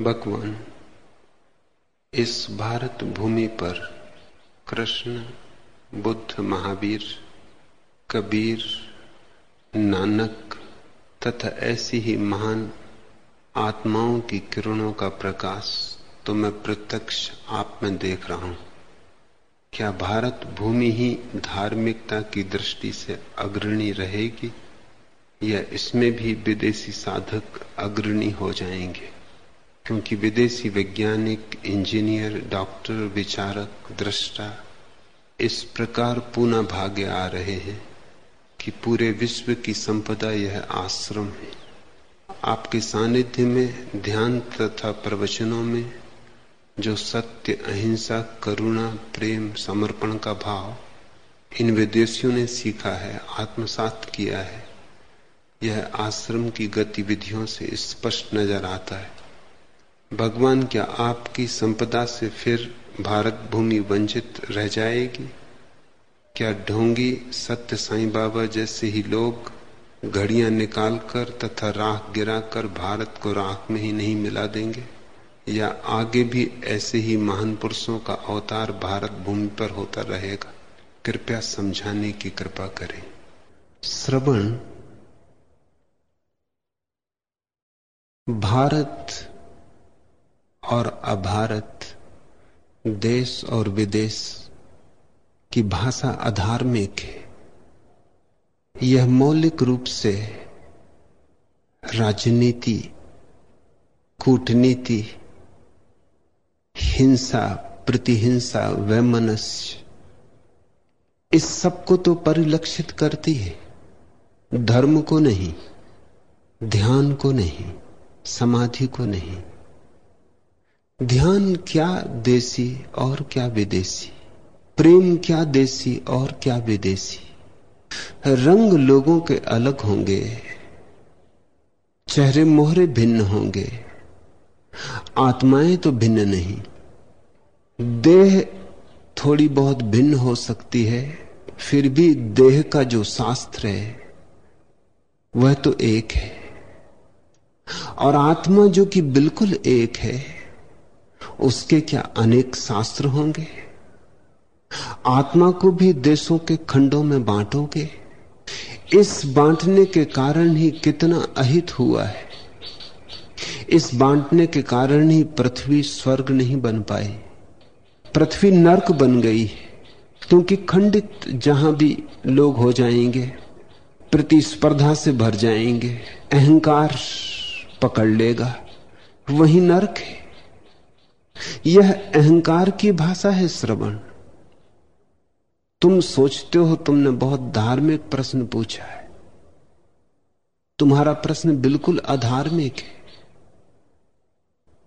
भगवान, इस भारत भूमि पर कृष्ण, बुद्ध, महावीर, कबीर, नानक तथा ऐसी ही महान आत्माओं की किरणों का प्रकाश तो मैं प्रत्यक्ष आप में देख रहा हूँ। क्या भारत भूमि ही धार्मिकता की दृष्टि से अग्रणी रहेगी या इसमें भी विदेशी साधक अग्रणी हो जाएँगे? क्योंकि विदेशी वैज्ञानिक, इंजीनियर, डॉक्टर, विचारक, दृष्टा इस प्रकार पुनः भाग्य आ रहे हैं कि पूरे विश्व की संपदा यह आश्रम है। आपके सानिध्य में, ध्यान तथा प्रवचनों में जो सत्य, अहिंसा, करुणा, प्रेम, समर्पण का भाव इन विदेशियों ने सीखा है, आत्मसात किया है, यह आश्रम की गतिविधियों से स्पष्ट नज़र आता है। भगवान, क्या आपकी संपदा से फिर भारत भूमि वंचित रह जाएगी? क्या ढोंगी सत्य साईं बाबा जैसे ही लोग घड़ियाँ निकालकर तथा राख गिराकर भारत को राख में ही नहीं मिला देंगे? या आगे भी ऐसे ही महान पुरुषों का अवतार भारत भूमि पर होता रहेगा? कृपया समझाने की कृपा करें। श्रवण। भारत और अभारत, देश और विदेश की भाषा अधार्मिक है। यह मौलिक रूप से राजनीति, कूटनीति, हिंसा, प्रतिहिंसा, वैमनस्य, इस सबको तो परिलक्षित करती है। धर्म को नहीं, ध्यान को नहीं, समाधि को नहीं ध्यान क्या देसी और क्या विदेशी प्रेम क्या देसी और क्या विदेशी रंग लोगों के अलग होंगे, चेहरे मोहरे भिन्न होंगे। आत्माएँ तो भिन्न नहीं, देह थोड़ी बहुत भिन्न हो सकती है, फिर भी देह का जो शास्त्र है, वह तो एक है। और आत्मा जो कि बिल्कुल एक है उसके क्या अनेक शास्त्र होंगे? आत्मा को भी देशों के खंडों में बांटोगे? इस बांटने के कारण ही कितना अहित हुआ है। इस बांटने के कारण ही पृथ्वी स्वर्ग नहीं बन पाई। पृथ्वी नरक बन गई क्योंकि खंडित जहाँ भी लोग हो जाएँगे, प्रतिस्पर्धा से भर जाएँगे, अहंकार पकड़ लेगा। वही नरक है। यह अहंकार की भाषा है श्रवण। तुम सोचते हो तुमने बहुत धार्मिक प्रश्न पूछा है। तुम्हारा प्रश्न बिल्कुल अधार्मिक है।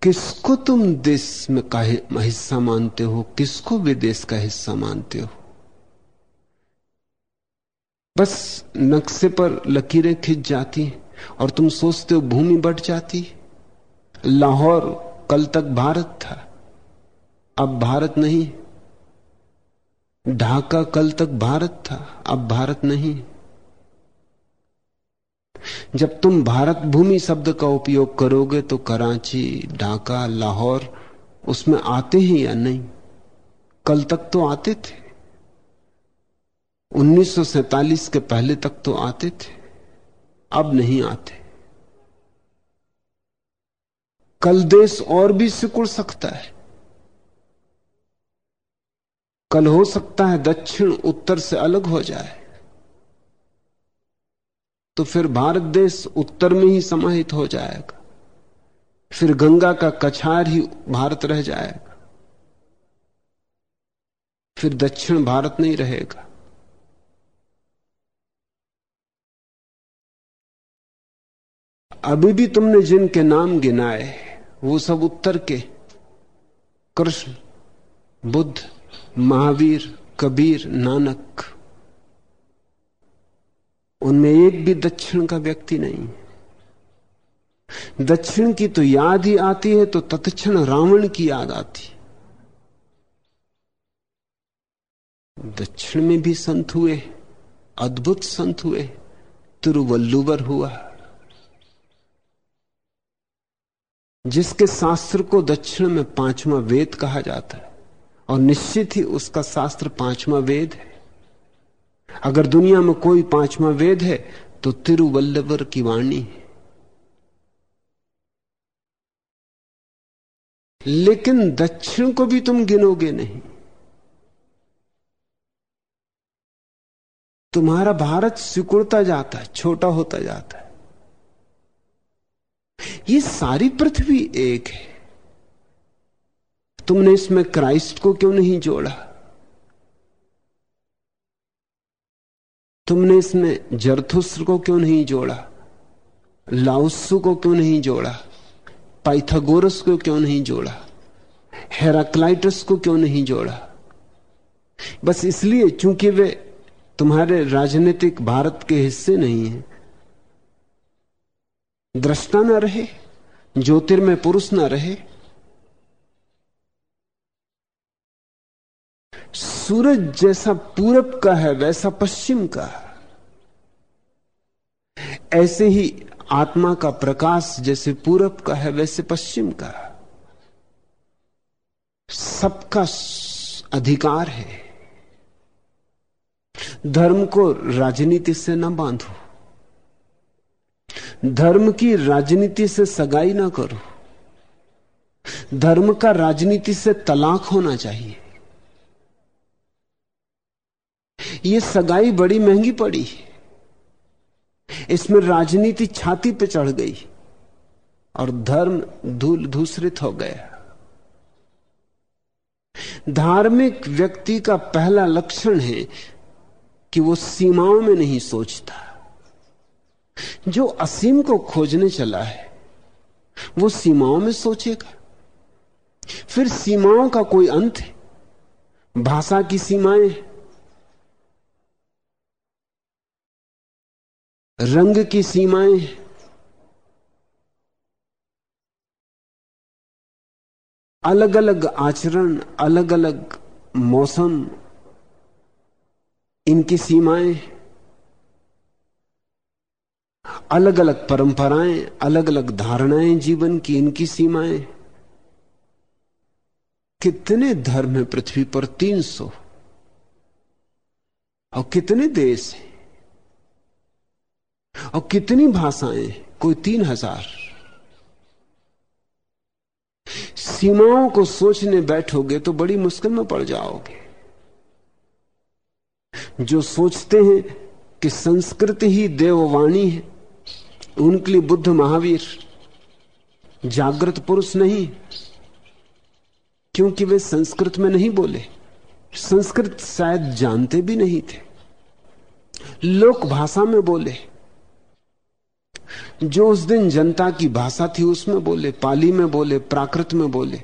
किसको तुम देश में का हिस्सा मानते हो? किसको विदेश का हिस्सा मानते हो? बस नक्शे पर लकीरें खिंच जाती और तुम सोचते हो भूमि बढ़ जाती लाहौर कल तक भारत था, अब भारत नहीं। ढाका कल तक भारत था, अब भारत नहीं। जब तुम भारत भूमि शब्द का उपयोग करोगे तो कराची, ढाका, लाहौर, उसमें आते हैं या नहीं? कल तक तो आते थे। 1947 के पहले तक तो आते थे, अब नहीं आते। कल देश और भी सिकुड़ सकता है। कल हो सकता है दक्षिण उत्तर से अलग हो जाए। तो फिर भारत देश उत्तर में ही समाहित हो जाएगा। फिर गंगा का कछार ही भारत रह जाएगा। फिर दक्षिण भारत नहीं रहेगा। अभी भी तुमने जिनके नाम गिनाए वो सब उत्तर के। कृष्ण, बुद्ध, महावीर, कबीर, नानक। उनमें एक भी दक्षिण का व्यक्ति नहीं। दक्षिण की तो याद ही आती है तो तत्क्षण रावण की याद आती दक्षिण में भी संत हुए, अद्भुत संत हुए, तिरुवल्लुवर हुआ। जिसके शास्त्र को दक्षिण में पांचवा वेद कहा जाता है, और निश्चित ही उसका शास्त्र पांचवा वेद है। अगर दुनिया में कोई पांचवा वेद है तो तिरुवल्लवर की वाणी है। लेकिन दक्षिण को भी तुम गिनोगे नहीं। तुम्हारा भारत सिकुड़ता जाता है, छोटा होता जाता है। ये सारी पृथ्वी एक है। तुमने इसमें क्राइस्ट को क्यों नहीं जोड़ा? तुमने इसमें जरथुस्र को क्यों नहीं जोड़ा? लाउसु को क्यों नहीं जोड़ा? पाइथागोरस को क्यों नहीं जोड़ा? हेराक्लाइटस को क्यों नहीं जोड़ा? बस इसलिए चूँकि वे तुम्हारे राजनीतिक भारत के हिस्से नहीं है दृष्टा न रहे, ज्योतिर्मय पुरुष न रहे। सूरज जैसा पूरब का है, वैसा पश्चिम का ऐसे ही आत्मा का प्रकाश जैसे पूरब का है, वैसे पश्चिम का सबका अधिकार है। धर्म को राजनीति से न बांधो। धर्म की राजनीति से सगाई ना करो। धर्म का राजनीति से तलाक होना चाहिए। यह सगाई बड़ी महँगी पड़ी। इसमें राजनीति छाती पे चढ़ गई और धर्म धूल धूसरित हो गया। धार्मिक व्यक्ति का पहला लक्षण है कि वो सीमाओं में नहीं सोचता। जो असीम को खोजने चला है, वो सीमाओं में सोचेगा। फिर सीमाओं का कोई अंत है? भाषा की सीमाएँ रंग की सीमाएँ अलग अलग आचरण अलग अलग मौसम, इनकी सीमाएँ अलग अलग परंपराएँ अलग अलग धारणाएँ जीवन की, इनकी सीमाएँ। कितने धर्म है पृथ्वी पर? तीन सौ। और कितने देश हैं? और कितनी भाषाएँ कोई तीन हज़ार। सीमाओं को सोचने बैठोगे तो बड़ी मुश्किल में पड़ जाओगे। जो सोचते हैं कि संस्कृत ही देववाणी है उनके लिए बुद्ध महावीर। जागृत पुरुष नहीं, क्योंकि वे संस्कृत में नहीं बोले। संस्कृत शायद जानते भी नहीं थे। लोक भाषा में बोले। जो उस दिन जनता की भाषा थी उसमें बोले, पाली में बोले, प्राकृत में बोले।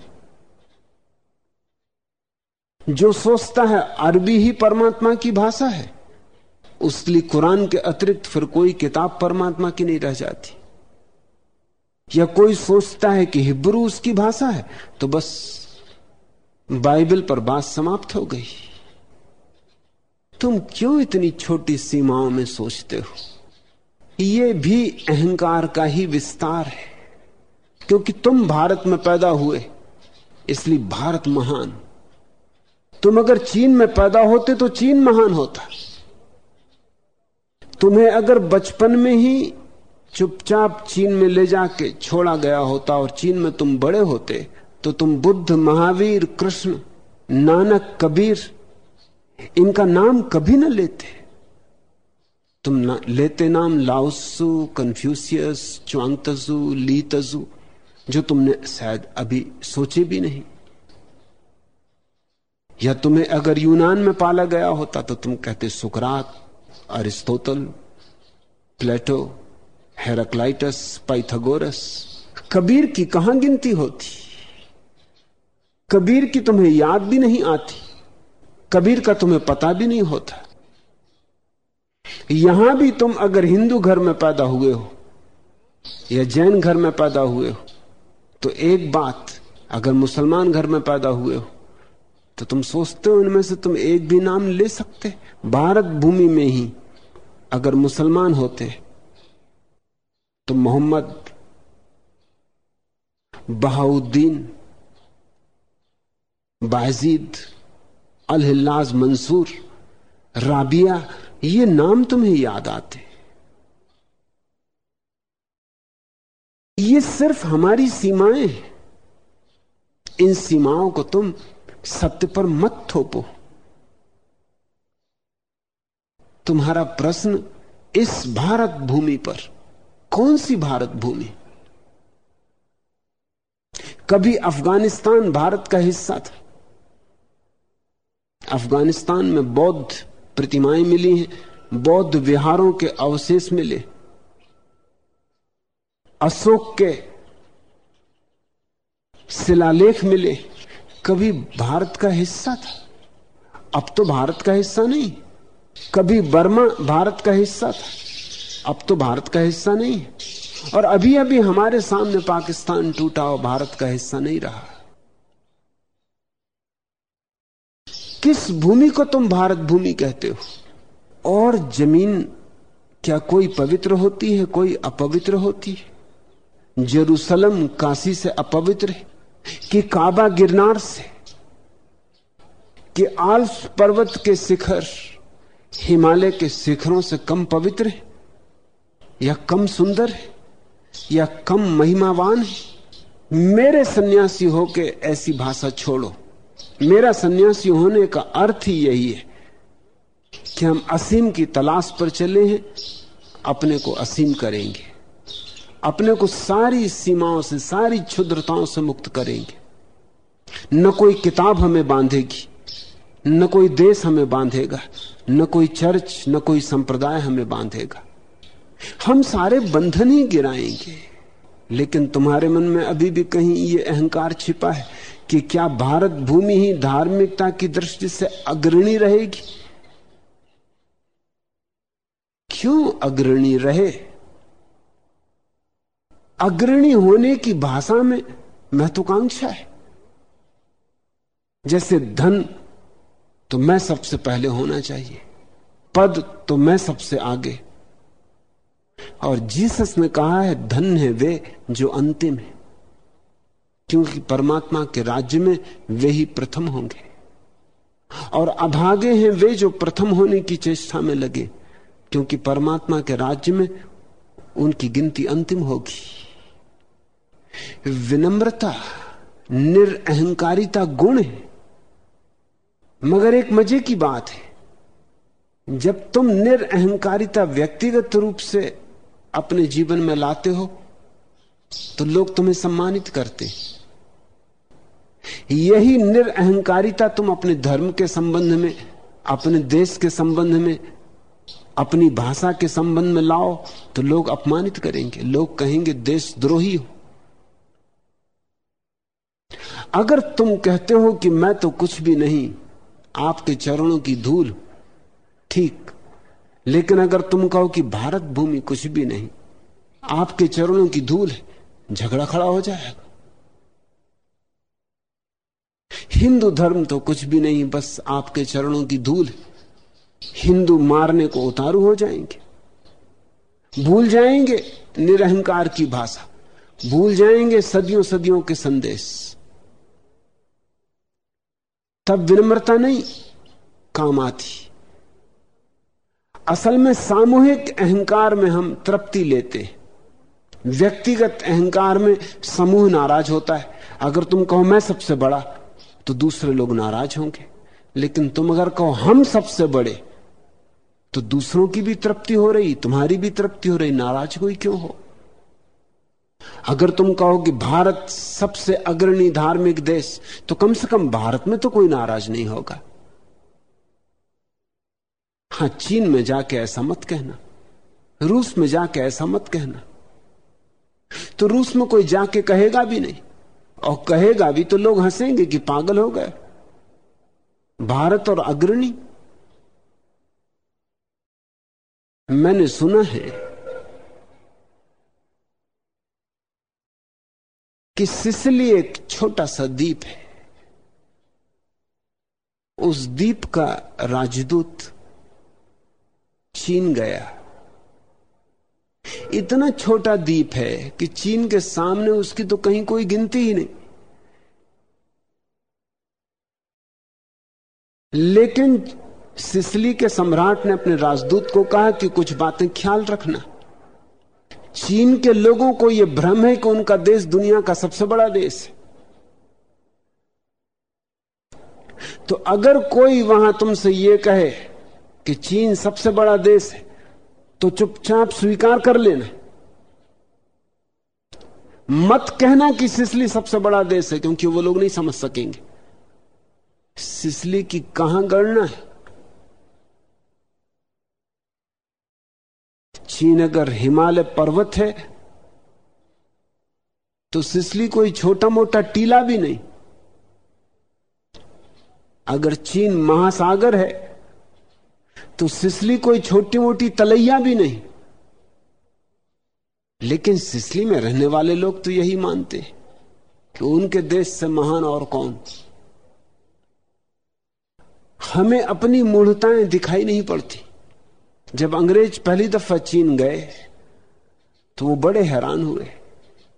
जो सोचता है, अरबी ही परमात्मा की भाषा है। उसके लिए कुरान के अतिरिक्त फिर कोई किताब परमात्मा की नहीं रह जाती। या कोई सोचता है कि हिब्रू उसकी भाषा है तो बस बाइबल पर बात समाप्त हो गई। तुम क्यों इतनी छोटी सीमाओं में सोचते हो? यह भी अहंकार का ही विस्तार है, क्योंकि तुम भारत में पैदा हुए, इसलिए भारत महान। तुम अगर चीन में पैदा होते तो चीन महान होता। तुम्हें अगर बचपन में ही चुपचाप चीन में ले जाके छोड़ा गया होता और चीन में तुम बड़े होते तो तुम बुद्ध महावीर कृष्ण नानक कबीर इनका नाम कभी ना लेते। तुम ना, लेते नाम लाउसु कन्फ्यूसियस च्वांगतजू लीतजू जो तुमने शायद अभी सोचे भी नहीं। या तुम्हें अगर यूनान में पाला गया होता तो तुम कहते सुकरात अरिस्तोतल प्लेटो हेराक्लाइटस पाइथागोरस कबीर की कहाँ गिनती होती? कबीर की तुम्हें याद भी नहीं आती। कबीर का तुम्हें पता भी नहीं होता। यहाँ भी तुम अगर हिंदू घर में पैदा हुए हो या जैन घर में पैदा हुए हो तो एक बात, अगर मुसलमान घर में पैदा हुए हो तो तुम सोचते हो उनमें से तुम एक भी नाम ले सकते, भारत भूमि में ही, अगर मुसलमान होते तो मोहम्मद बहाउद्दीन, बाजीद अलहिल्लाज मंसूर, राबिया, ये नाम तुम्हें याद आते। ये सिर्फ़ हमारी सीमाएँ हैं। इन सीमाओं को तुम सत्य पर मत थोपो। तुम्हारा प्रश्न इस भारत भूमि पर, कौन सी भारत भूमि? कभी अफ़गानिस्तान भारत का हिस्सा था। अफ़गानिस्तान में बौद्ध प्रतिमाएँ मिली हैं, बौद्ध विहारों के अवशेष मिले। अशोक के शिलालेख मिले। कभी भारत का हिस्सा था। अब तो भारत का हिस्सा नहीं। कभी बर्मा भारत का हिस्सा था। अब तो भारत का हिस्सा नहीं। और अभी अभी हमारे सामने पाकिस्तान टूटा और भारत का हिस्सा नहीं रहा। किस भूमि को तुम भारत भूमि कहते हो? और ज़मीन क्या कोई पवित्र होती है, कोई अपवित्र होती है? जेरूसलम काशी से अपवित्र है। कि काबा गिरनार से, कि आल्स पर्वत के शिखर हिमालय के शिखरों से कम पवित्र है, या कम सुंदर है, या कम महिमावान है? मेरे सन्यासी होके ऐसी भाषा छोड़ो। मेरा सन्यासी होने का अर्थ ही यही है कि हम असीम की तलाश पर चले हैं, अपने को असीम करेंगे। अपने को सारी सीमाओं से, सारी क्षुद्रताओं से मुक्त करेंगे। न कोई किताब हमें बांधेगी, न कोई देश हमें बांधेगा, न कोई चर्च, न कोई संप्रदाय हमें बांधेगा। हम सारे बंधन ही गिराएँगे, लेकिन तुम्हारे मन में अभी भी कहीं ये अहंकार छिपा है कि क्या भारत भूमि ही धार्मिकता की दृष्टि से अग्रणी रहेगी? क्यों अग्रणी रहे? अग्रणी होने की भाषा में महत्वाकांक्षा है। जैसे धन तो मैं सबसे पहले होना चाहिए, पद तो मैं सबसे आगे। और जीसस ने कहा है, धन है वे जो अंतिम है, क्योंकि परमात्मा के राज्य में वे ही प्रथम होंगे। और अभागे हैं वे जो प्रथम होने की चेष्टा में लगे, क्योंकि परमात्मा के राज्य में उनकी गिनती अंतिम होगी। विनम्रता, निरअहकारिता गुण है। मगर एक मज़े की बात है, जब तुम निरअहकारिता व्यक्तिगत रूप से अपने जीवन में लाते हो तो लोग तुम्हें सम्मानित करते यही निरअहकारिता तुम अपने धर्म के संबंध में, अपने देश के संबंध में, अपनी भाषा के संबंध में लाओ तो लोग अपमानित करेंगे। लोग कहेंगे, देशद्रोही हो। अगर तुम कहते हो कि मैं तो कुछ भी नहीं, आपके चरणों की धूल, ठीक। लेकिन अगर तुम कहो कि भारत भूमि कुछ भी नहीं, आपके चरणों की धूल है झगड़ा खड़ा हो जाएगा। हिंदू धर्म तो कुछ भी नहीं, बस आपके चरणों की धूल। है हिंदू मारने को उतारू हो जाएँगे। भूल जाएँगे निरहंकार की भाषा। भूल जाएँगे सदियों सदियों के संदेश। तब विनम्रता नहीं, काम आती। असल में सामूहिक अहंकार में हम तृप्ति लेते व्यक्तिगत अहंकार में समूह नाराज़ होता है। अगर तुम कहो, मैं सबसे बड़ा तो दूसरे लोग नाराज़ होंगे। लेकिन तुम अगर कहो, हम सबसे बड़े तो दूसरों की भी तृप्ति हो रही, तुम्हारी भी तृप्ति हो रही। नाराज़ कोई क्यों हो? अगर तुम कहो कि भारत सबसे अग्रणी धार्मिक देश तो कम से कम भारत में तो कोई नाराज़ नहीं होगा। हाँ, चीन में जाके ऐसा मत कहना। रूस में जाके ऐसा मत कहना। तो रूस में कोई जाके कहेगा भी नहीं। और कहेगा भी तो लोग हंसेंगे कि पागल हो गए। भारत और अग्रणी। मैंने सुना है कि सिसली एक छोटा सा द्वीप है। उस द्वीप का राजदूत चीन गया। इतना छोटा द्वीप है कि चीन के सामने उसकी तो कहीं कोई गिनती ही नहीं। लेकिन सिसली के सम्राट ने अपने राजदूत को कहा कि कुछ बातें ख्याल रखना। चीन के लोगों को यह भ्रम है कि उनका देश दुनिया का सबसे बड़ा देश है। तो अगर कोई वहाँ तुमसे यह कहे कि चीन सबसे बड़ा देश है तो चुपचाप स्वीकार कर लेना। मत कहना कि सिसली सबसे बड़ा देश है, क्योंकि वो लोग नहीं समझ सकेंगे। सिसली की कहाँ गणना है? चीन अगर हिमालय पर्वत है तो सिसली कोई छोटा मोटा टीला भी नहीं। अगर चीन महासागर है तो सिसली कोई छोटी मोटी तलैया भी नहीं। लेकिन सिसली में रहने वाले लोग तो यही मानते कि उनके देश से महान और कौन हमें अपनी मूढ़ताएँ दिखाई नहीं पड़ती। जब अंग्रेज़ पहली दफ़ा चीन गए तो वो बड़े हैरान हुए।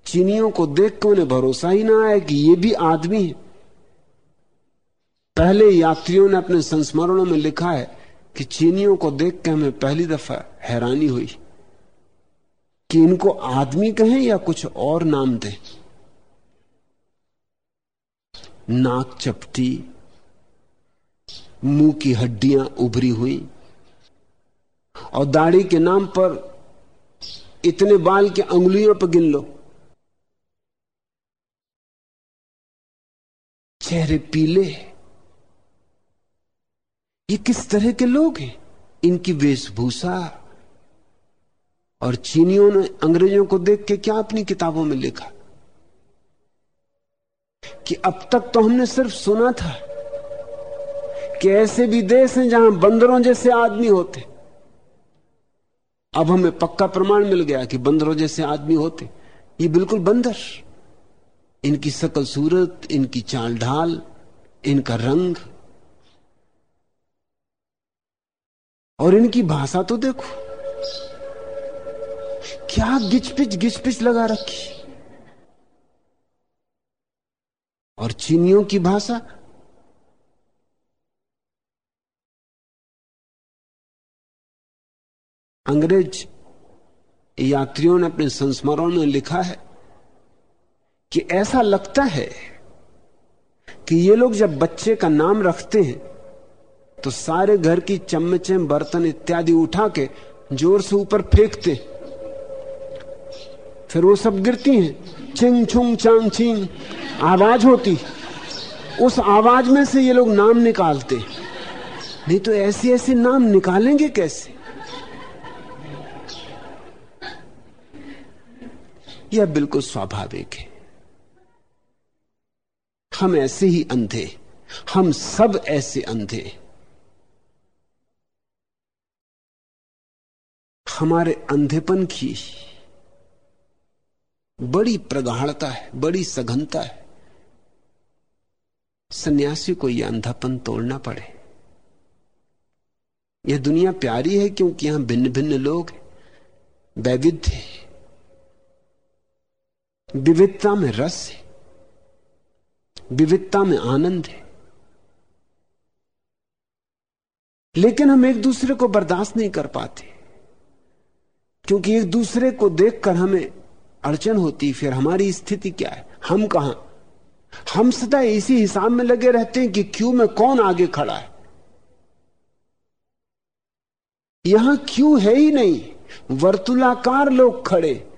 चीनियों को देख के उन्हें भरोसा ही ना आया कि ये भी आदमी है। पहले यात्रियों ने अपने संस्मरणों में लिखा है कि चीनियों को देख के हमें पहली दफ़ा हैरानी हुई कि इनको आदमी कहें या कुछ और नाम दें। नाक चपटी, मुँह की हड्डियाँ उभरी हुई और दाढ़ी के नाम पर इतने बाल के अंगुलियों पर गिन लो। चेहरे पीले ये किस तरह के लोग हैं? इनकी वेशभूषा और चीनियों ने अंग्रेज़ों को देख के क्या अपनी किताबों में लिखा? कि अब तक तो हमने सिर्फ़ सुना था कि ऐसे भी देश हैं जहाँ बंदरों जैसे आदमी होते अब हमें पक्का प्रमाण मिल गया कि बंदरों जैसे आदमी होते। ये बिल्कुल बंदर। इनकी सकल सूरत, इनकी चाल ढाल, इनका रंग। और इनकी भाषा तो देखो। क्या गिचपिच गिचपिच लगा रखी। और चीनियों की भाषा अंग्रेज़ यात्रियों ने अपने संस्मरण में लिखा है कि ऐसा लगता है कि ये लोग जब बच्चे का नाम रखते हैं तो सारे घर की चम्मचे, बर्तन इत्यादि उठा के ज़ोर से ऊपर फेंकते फिर वो सब गिरती हैं। चिंग छुंग, चांग, छिंग, आवाज़ होती उस आवाज़ में से ये लोग नाम निकालते नहीं तो ऐसे ऐसे नाम निकालेंगे कैसे? यह बिल्कुल स्वाभाविक है। हम ऐसे ही अंधे, हम सब ऐसे अंधे। हमारे अंधेपन की बड़ी प्रगाढ़ता है, बड़ी सघनता है। सन्यासी को यह अंधापन तोड़ना पड़े। यह दुनिया प्यारी है क्योंकि यहाँ भिन्न भिन्न लोग वैविध्य है। विविधता में रस है। विविधता में आनंद है। लेकिन हम एक दूसरे को बर्दाश्त नहीं कर पाते। क्योंकि एक दूसरे को देखकर हमें अड़चन होती, फिर हमारी स्थिति क्या है? हम कहा? हम सदा इसी हिसाब में लगे रहते हैं कि क्यों में कौन आगे खड़ा है? यहाँ क्यों है ही नहीं? वर्तुलाकार लोग खड़े।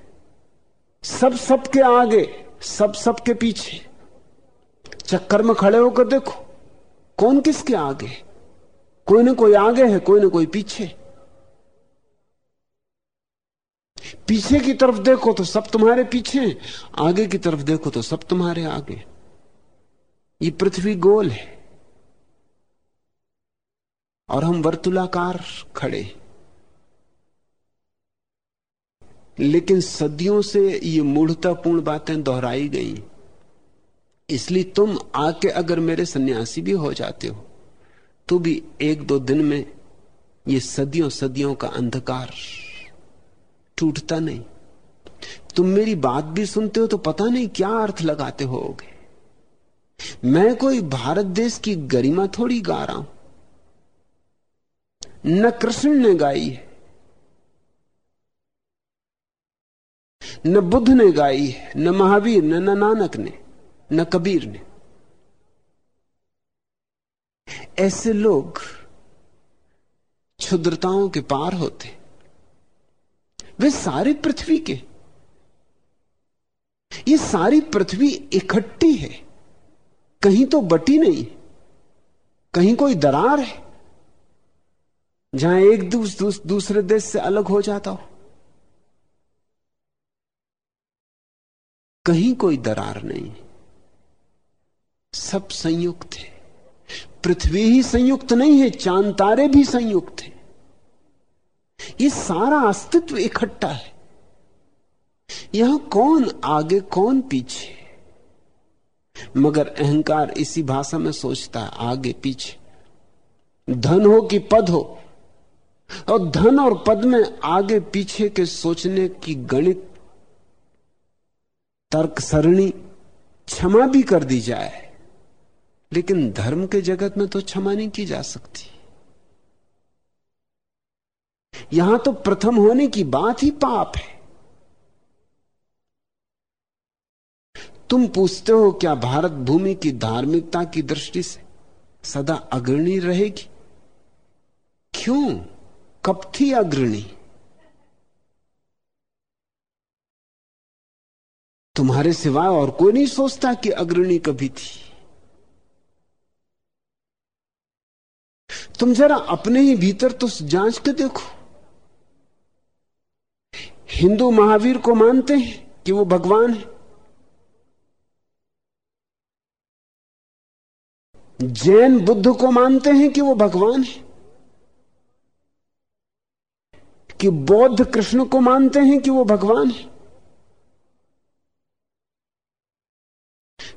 सब सबके आगे, सब सबके पीछे। चक्कर में खड़े होकर देखो, कौन किसके आगे? कोई ना कोई आगे है, कोई ना कोई पीछे। पीछे की तरफ़ देखो तो सब तुम्हारे पीछे आगे की तरफ़ देखो तो सब तुम्हारे आगे। ये पृथ्वी गोल है, और हम वर्तुलाकार खड़े लेकिन सदियों से ये मूढ़तापूर्ण बातें दोहराई गई। इसलिए तुम आके अगर मेरे सन्यासी भी हो जाते हो तो भी एक दो दिन में ये सदियों सदियों का अंधकार टूटता नहीं। तुम मेरी बात भी सुनते हो तो पता नहीं क्या अर्थ लगाते होगे। मैं कोई भारत देश की गरिमा थोड़ी गा रहा हूँ। न कृष्ण ने गाई है न बुद्ध ने गाई है न महावीर ने न नानक ने न कबीर ने। ऐसे लोग क्षुद्रताओं के पार होते। वे सारी पृथ्वी के। ये सारी पृथ्वी इकट्ठी है। कहीं तो बटी नहीं कहीं कोई दरार है। जहाँ एक दूस, दूस, दूसरे देश से अलग हो जाता हो। कहीं कोई दरार नहीं। सब संयुक्त है। पृथ्वी ही संयुक्त नहीं है, चाँद तारे भी संयुक्त है। ये सारा अस्तित्व इकट्ठा है। यहाँ कौन आगे, कौन पीछे मगर अहंकार इसी भाषा में सोचता है, आगे, पीछे। धन हो कि पद हो? और धन और पद में आगे, पीछे के सोचने की गणित तर्क सरणी क्षमा भी कर दी जाए। लेकिन धर्म के जगत में तो क्षमा नहीं की जा सकती। यहाँ तो प्रथम होने की बात ही पाप है। तुम पूछते हो, क्या भारत भूमि की धार्मिकता की दृष्टि से सदा अग्रणी रहेगी? क्यों? कब थी अग्रणी? तुम्हारे सिवाय और कोई नहीं सोचता कि अग्रणी कभी थी। तुम जरा अपने ही भीतर तो जाँच के देखो। हिंदू महावीर को मानते हैं कि वो भगवान है। जैन बुद्ध को मानते हैं कि वो भगवान है। कि बौद्ध कृष्ण को मानते हैं कि वो भगवान है।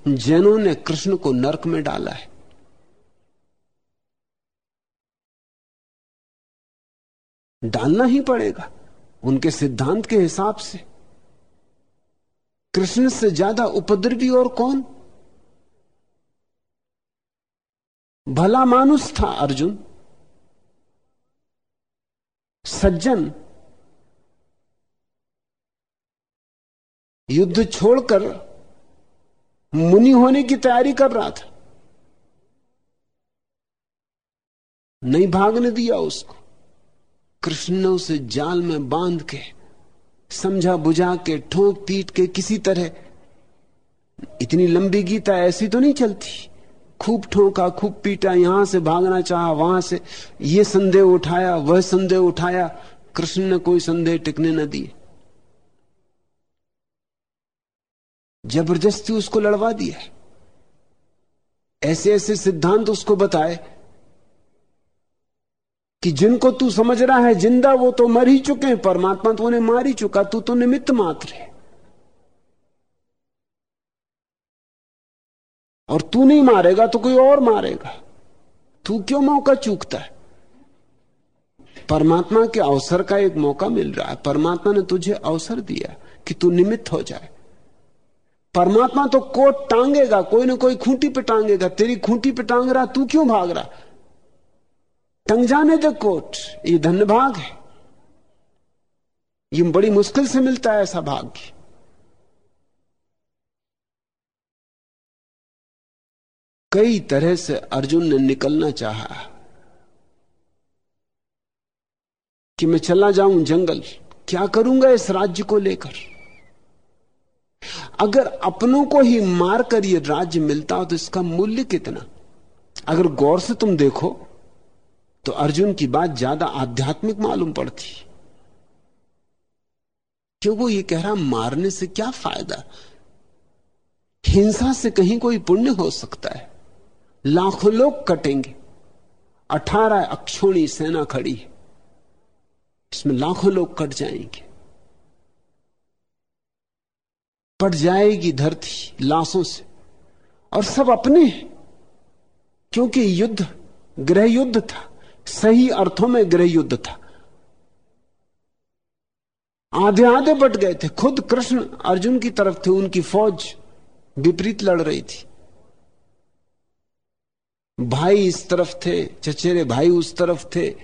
जैनों ने कृष्ण को नरक में डाला है। डालना ही पड़ेगा उनके सिद्धांत के हिसाब से। कृष्ण से ज़्यादा उपद्रवी और कौन? भला मानुष था अर्जुन। सज्जन। युद्ध छोड़कर मुनि होने की तैयारी कर रहा था। नहीं भागने दिया उसको। कृष्ण ने उसे जाल में बाँध के, समझा बुझा के, ठोक पीट के किसी तरह। इतनी लंबी गीता ऐसी तो नहीं चलती। खूब ठोका, खूब पीटा, यहाँ से भागना चाहा, वहाँ से। ये संदेह उठाया, वह संदेह उठाया। कृष्ण ने कोई संदेह टिकने न दिए। ज़बरदस्ती उसको लड़वा दिया। ऐसे ऐसे सिद्धांत उसको बताए कि जिनको तू समझ रहा है, ज़िंदा वो तो मर ही चुके हैं, परमात्मा तो उन्हें मार ही चुका, तू तो निमित्त मात्र है। और तू नहीं मारेगा तो कोई और मारेगा। तू क्यों मौका चूकता है? परमात्मा के अवसर का एक मौका मिल रहा है। परमात्मा ने तुझे अवसर दिया कि तू निमित्त हो जाए। परमात्मा तो कोट टांगेगा, कोई ना कोई खूंटी पे टांगेगा, तेरी खूंटी पे टांग रहा, तू क्यों भाग रहा? टंग जाने दे कोट, ये धन्य भाग है। ये बड़ी मुश्किल से मिलता है ऐसा भाग्य। कई तरह से अर्जुन ने निकलना चाहा कि मैं चला जाऊँ जंगल, क्या करूँगा इस राज्य को लेकर? अगर अपनों को ही मारकर यह राज्य मिलता हो तो इसका मूल्य कितना? अगर गौर से तुम देखो तो अर्जुन की बात ज़्यादा आध्यात्मिक मालूम पड़ती। क्यों वो ये कह रहा, मारने से क्या फ़ायदा? हिंसा से कहीं कोई पुण्य हो सकता है। लाखों लोग कटेंगे। अठारह अक्षोणी सेना खड़ी है। इसमें लाखों लोग कट जाएँगे। पट जाएगी धरती लाशों से। और सब अपने क्योंकि युद्ध गृह युद्ध था, सही अर्थों में गृह युद्ध था। आधे आधे बट गए थे। खुद कृष्ण अर्जुन की तरफ़ थे, उनकी फौज विपरीत लड़ रही थी। भाई इस तरफ़ थे, चचेरे भाई उस तरफ़ थे,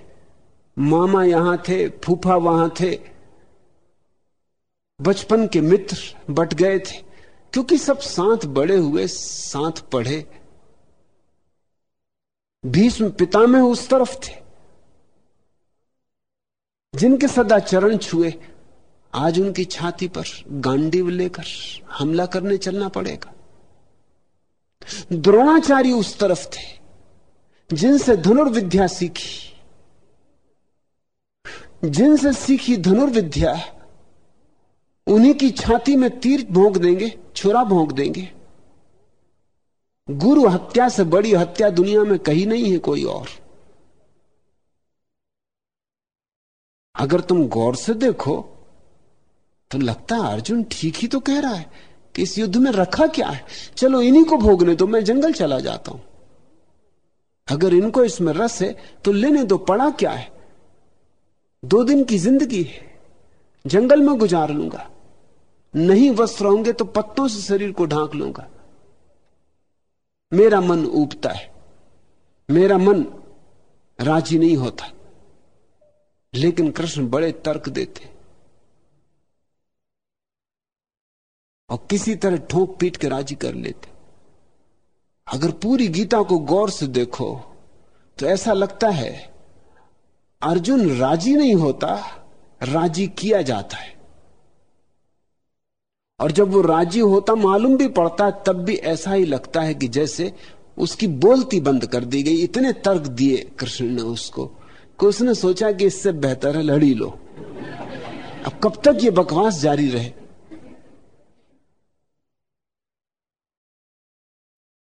मामा यहाँ थे, फूफा वहाँ थे बचपन के मित्र बट गए थे, क्योंकि सब साथ बड़े हुए, साथ पढ़े। भीष्म पिता में उस तरफ़ थे, जिनके सदा चरण छुए। आज उनकी छाती पर गांडीव लेकर हमला करने चलना पड़ेगा। द्रोणाचार्य उस तरफ़ थे, जिनसे धनुर्विद्या सीखी। जिनसे सीखी धनुर्विद्या उन्हीं की छाती में तीर भोंक देंगे, छुरा भोंक देंगे। गुरु हत्या से बड़ी हत्या दुनिया में कहीं नहीं है कोई और। अगर तुम गौर से देखो तो लगता है अर्जुन ठीक ही तो कह रहा है कि इस युद्ध में रखा क्या है। चलो इन्हीं को भोगने दो, मैं जंगल चला जाता हूँ। अगर इनको इसमें रस है तो लेने दो, पड़ा क्या है? दो दिन की ज़िंदगी है, जंगल में गुजार लूँगा। नहीं वस्त्र होंगे तो पत्तों से शरीर को ढांक लूँगा। मेरा मन ऊबता है। मेरा मन राज़ी नहीं होता। लेकिन कृष्ण बड़े तर्क देते और किसी तरह ठोक पीट के राज़ी कर लेते। अगर पूरी गीता को गौर से देखो तो ऐसा लगता है, अर्जुन राज़ी नहीं होता, राज़ी किया जाता है। और जब वो राज़ी होता, मालूम भी पड़ता है तब भी ऐसा ही लगता है कि जैसे उसकी बोलती बंद कर दी गई, इतने तर्क दिए कृष्ण ने उसको कि उसने सोचा कि इससे बेहतर है लड़ी लो। अब कब तक ये बकवास जारी रहे?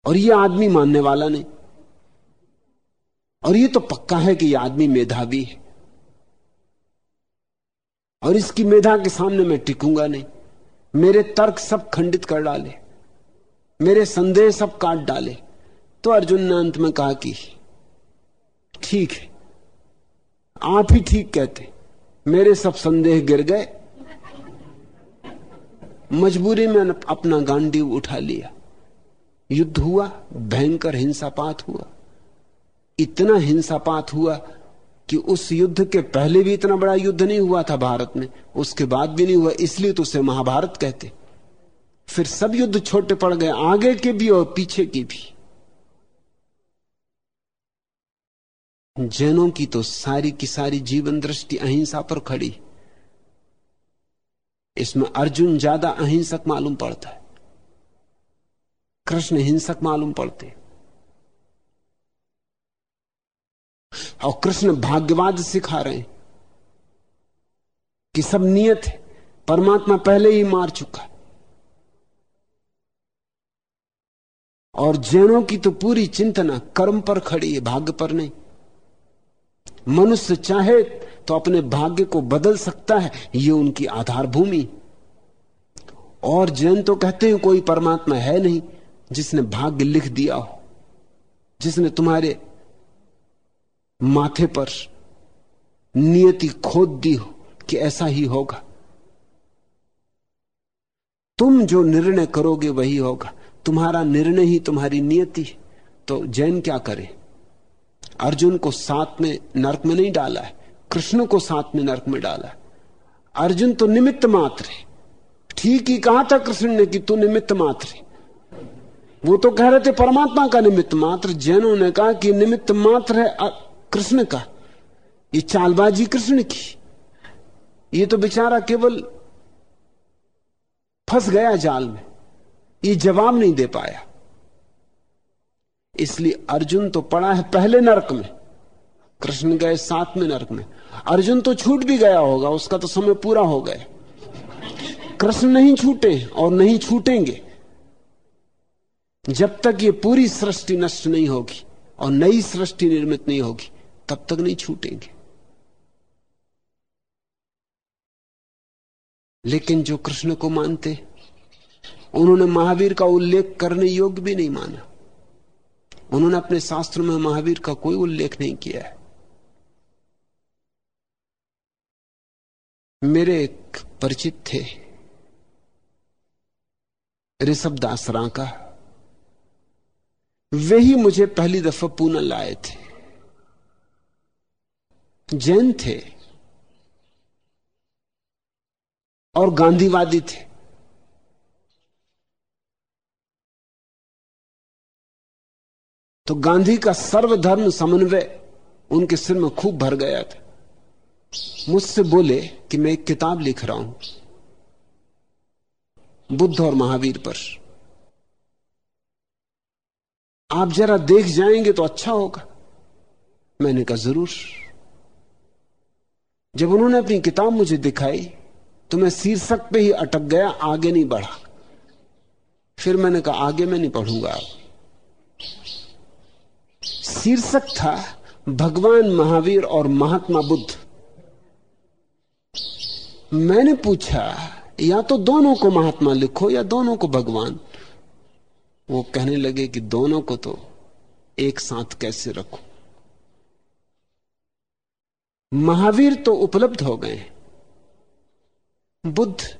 और ये आदमी मानने वाला नहीं। और ये तो पक्का है कि यह आदमी मेधावी है। और इसकी मेधा के सामने मैं टिकूँगा नहीं। मेरे तर्क सब खंडित कर डाले, मेरे संदेह सब काट डाले। तो अर्जुन ने अंत में कहा कि, ठीक है, आप ही ठीक कहते, मेरे सब संदेह गिर गए। मजबूरी में अपना गांडी उठा लिया। युद्ध हुआ, भयंकर हिंसापात हुआ। इतना हिंसापात हुआ कि उस युद्ध के पहले भी इतना बड़ा युद्ध नहीं हुआ था भारत में, उसके बाद भी नहीं हुआ, इसलिए तो उसे महाभारत कहते फिर सब युद्ध छोटे पड़ गए, आगे के भी और पीछे की भी। जैनों की तो सारी की सारी जीवन दृष्टि अहिंसा पर खड़ी इसमें अर्जुन ज़्यादा अहिंसक मालूम पड़ता है। कृष्ण हिंसक मालूम पड़ते और कृष्ण भाग्यवाद सिखा रहे हैं कि सब नियत है। परमात्मा पहले ही मार चुका और जैनों की तो पूरी चिंतना कर्म पर खड़ी है, भाग्य पर नहीं। मनुष्य चाहे तो अपने भाग्य को बदल सकता है, ये उनकी आधार भूमि और जैन तो कहते हैं कोई परमात्मा है नहीं जिसने भाग्य लिख दिया हो, जिसने तुम्हारे माथे पर नियति खोद दी हो कि ऐसा ही होगा। तुम जो निर्णय करोगे वही होगा। तुम्हारा निर्णय ही तुम्हारी नियति तो जैन क्या करे? अर्जुन को साथ में नरक में नहीं डाला है। कृष्ण को साथ में नरक में डाला है। अर्जुन तो निमित्त मात्र है। ठीक ही कहा था कृष्ण ने कि तू निमित्त मात्र है। वो तो कह रहे थे परमात्मा का निमित्त मात्र। जैनों ने कहा कि निमित्त मात्र है कृष्ण का, ये चालबाजी कृष्ण की। ये तो बेचारा केवल फंस गया जाल में, ये जवाब नहीं दे पाया। इसलिए अर्जुन तो पड़ा है पहले नरक में, कृष्ण गए साथ में नरक में। अर्जुन तो छूट भी गया होगा, उसका तो समय पूरा हो गया। कृष्ण नहीं छूटे और नहीं छूटेंगे, जब तक ये पूरी सृष्टि नष्ट नहीं होगी और नई सृष्टि निर्मित नहीं होगी। तब तक नहीं छूटेंगे। लेकिन जो कृष्ण को मानते, उन्होंने महावीर का उल्लेख करने योग्य भी नहीं माना। उन्होंने अपने शास्त्र में महावीर का कोई उल्लेख नहीं किया है। मेरे एक परिचित थे, ऋषभ दास रांका वे ही मुझे पहली दफ़ा पूना लाए थे। जैन थे और गांधीवादी थे। तो गांधी का सर्वधर्म समन्वय उनके सिर में खूब भर गया था। मुझसे बोले कि मैं एक किताब लिख रहा हूँ, बुद्ध और महावीर पर। आप जरा देख जाएँगे तो अच्छा होगा। मैंने कहा, ज़रूर। जब उन्होंने अपनी किताब मुझे दिखाई तो मैं शीर्षक पे ही अटक गया, आगे नहीं बढ़ा। फिर मैंने कहा, आगे मैं नहीं पढ़ूँगा। शीर्षक था, भगवान महावीर और महात्मा बुद्ध। मैंने पूछा, या तो दोनों को महात्मा लिखो, या दोनों को भगवान। वो कहने लगे कि दोनों को तो एक साथ कैसे रखो? महावीर तो उपलब्ध हो गए बुद्ध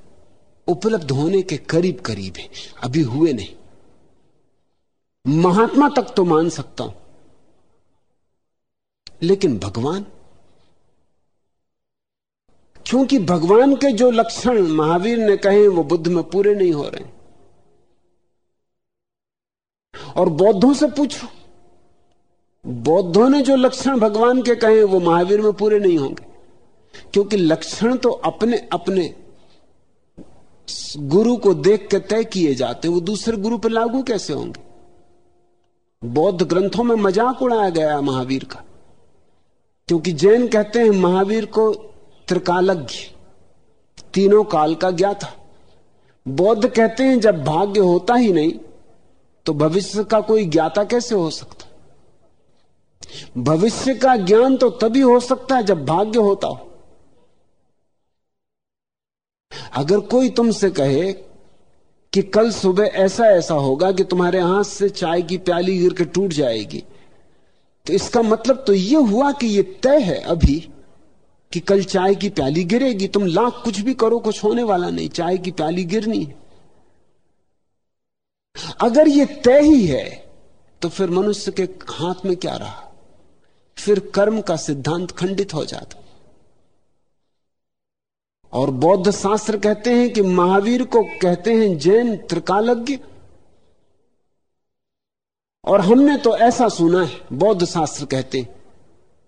उपलब्ध होने के करीब करीब है, अभी हुए नहीं। महात्मा तक तो मान सकता हूँ। लेकिन भगवान? क्योंकि भगवान के जो लक्षण महावीर ने कहे, वो बुद्ध में पूरे नहीं हो रहे। और बौद्धों से पूछो बौद्धों ने जो लक्षण भगवान के कहे वो महावीर में पूरे नहीं होंगे। क्योंकि लक्षण तो अपने अपने गुरु को देख के तय किए जाते वो दूसरे गुरु पर लागू कैसे होंगे? बौद्ध ग्रंथों में मज़ाक उड़ाया गया महावीर का। क्योंकि जैन कहते हैं, महावीर को त्रिकालज्ञ, तीनों काल का ज्ञाता। बौद्ध कहते हैं, जब भाग्य होता ही नहीं तो भविष्य का कोई ज्ञाता कैसे हो सकता? भविष्य का ज्ञान तो तभी हो सकता है जब भाग्य होता हो। अगर कोई तुमसे कहे कि कल सुबह ऐसा ऐसा होगा कि तुम्हारे हाथ से चाय की प्याली गिर के टूट जाएगी तो इसका मतलब तो यह हुआ कि यह तय है अभी कि कल चाय की प्याली गिरेगी। तुम लाख कुछ भी करो, कुछ होने वाला नहीं। चाय की प्याली गिरनी है। अगर यह तय ही है तो फिर मनुष्य के हाथ में क्या रहा? फिर कर्म का सिद्धांत खंडित हो जाता। और बौद्ध शास्त्र कहते हैं कि महावीर को कहते हैं जैन त्रिकालज्ञ। और हमने तो ऐसा सुना है, बौद्ध शास्त्र कहते हैं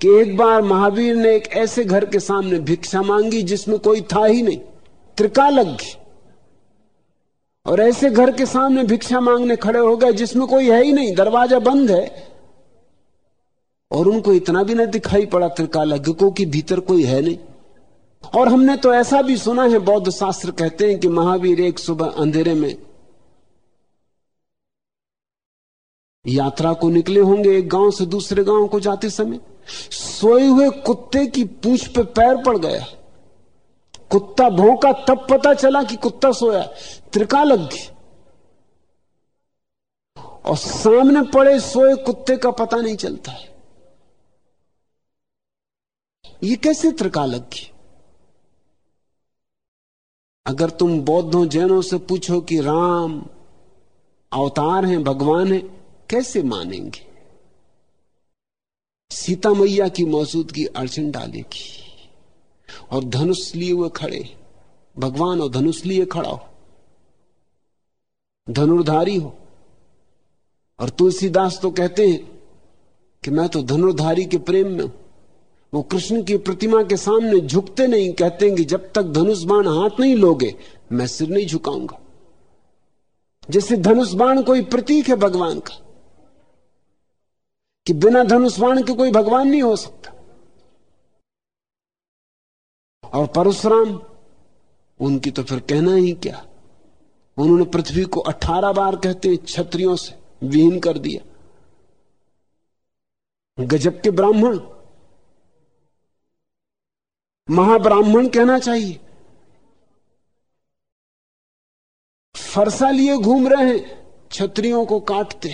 कि एक बार महावीर ने एक ऐसे घर के सामने भिक्षा मांगी जिसमें कोई था ही नहीं, त्रिकालज्ञ। और ऐसे घर के सामने भिक्षा मांगने खड़े हो गए जिसमें कोई है ही नहीं, दरवाज़ा बंद है और उनको इतना भी ना दिखाई पड़ा त्रिकालज्ञ को कि भीतर कोई है नहीं। और हमने तो ऐसा भी सुना है, बौद्ध शास्त्र कहते हैं कि महावीर एक सुबह अंधेरे में यात्रा को निकले होंगे एक गाँव से दूसरे गाँव को जाते समय। सोए हुए कुत्ते की पूछ पे पैर पड़ गया। कुत्ता भौंका, तब पता चला कि कुत्ता सोया त्रिकालज्ञ और सामने पड़े सोए कुत्ते का पता नहीं चलता है। ये कैसे त्रिकालज्ञ अगर तुम बौद्धों जैनों से पूछो कि राम अवतार हैं, भगवान है, कैसे मानेंगे? सीता मैया की मौजूदगी अड़चन डालेगी और धनुष लिए हुए खड़े। भगवान और धनुष लिए खड़ा हो। धनुर्धारी हो। और तुलसीदास तो कहते हैं कि मैं तो धनुर्धारी के प्रेम में हूँ। वो कृष्ण की प्रतिमा के सामने झुकते नहीं, कहते हैं कि जब तक धनुष बाण हाथ नहीं लोगे, मैं सिर नहीं झुकाऊँगा। जैसे धनुष बाण कोई प्रतीक है भगवान का, कि बिना धनुष बाण के कोई भगवान नहीं हो सकता। और परशुराम, उनकी तो फिर कहना ही क्या? उन्होंने पृथ्वी को अठारह बार कहते क्षत्रियों से विहीन कर दिया। गजब के ब्राह्मण। महाब्राह्मण कहना चाहिए। फरसा लिए घूम रहे हैं, छत्रियों को काटते।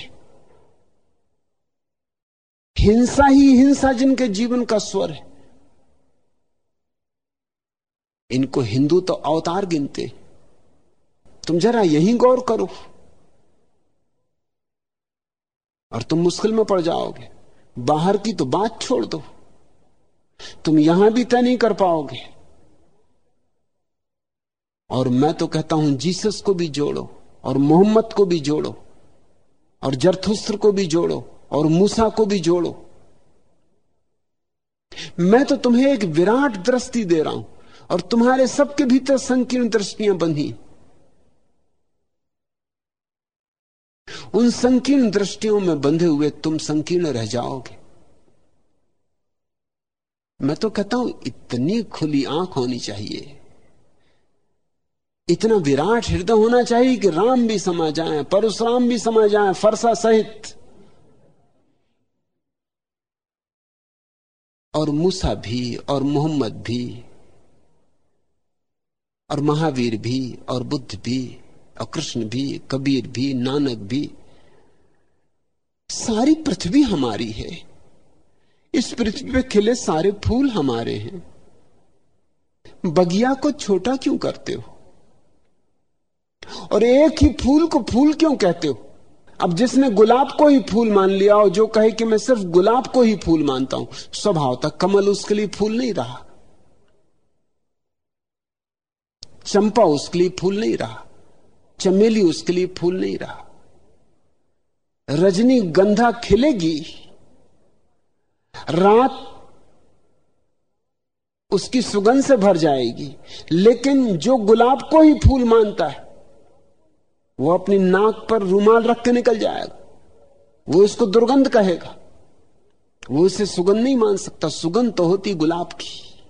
हिंसा ही हिंसा जिनके जीवन का स्वर है। इनको हिंदू तो अवतार गिनते। तुम जरा यही गौर करो। और तुम मुश्किल में पड़ जाओगे। बाहर की तो बात छोड़ दो। तुम यहाँ भी तय नहीं कर पाओगे। और मैं तो कहता हूँ, जीसस को भी जोड़ो, और मोहम्मद को भी जोड़ो, और जरथुस्त्र को भी जोड़ो, और मूसा को भी जोड़ो। मैं तो तुम्हें एक विराट दृष्टि दे रहा हूँ, और तुम्हारे सबके भीतर संकीर्ण दृष्टियाँ बंधी। उन संकीर्ण दृष्टियों में बंधे हुए तुम संकीर्ण रह जाओगे। मैं तो कहता हूँ, इतनी खुली आँख होनी चाहिए। इतना विराट हृदय होना चाहिए कि राम भी समा जाए, परशुराम भी समा जाए, फरसा सहित। और मूसा भी, और मोहम्मद भी, और महावीर भी, और बुद्ध भी, और कृष्ण भी, कबीर भी, नानक भी, सारी पृथ्वी हमारी है। इस पृथ्वी पे खिले सारे फूल हमारे हैं। बगिया को छोटा क्यों करते हो? और एक ही फूल को फूल क्यों कहते हो? अब जिसने गुलाब को ही फूल मान लिया और जो कहे कि मैं सिर्फ़ गुलाब को ही फूल मानता हूँ, स्वभाव तक कमल उसके लिए फूल नहीं रहा। चंपा उसके लिए फूल नहीं रहा। चमेली उसके लिए फूल नहीं रहा। रजनी गंधा खिलेगी। रात उसकी सुगंध से भर जाएगी, लेकिन जो गुलाब को ही फूल मानता है, वो अपनी नाक पर रुमाल रख के निकल जाएगा। वो इसको दुर्गंध कहेगा। वो इसे सुगंध नहीं मान सकता, सुगंध तो होती गुलाब की।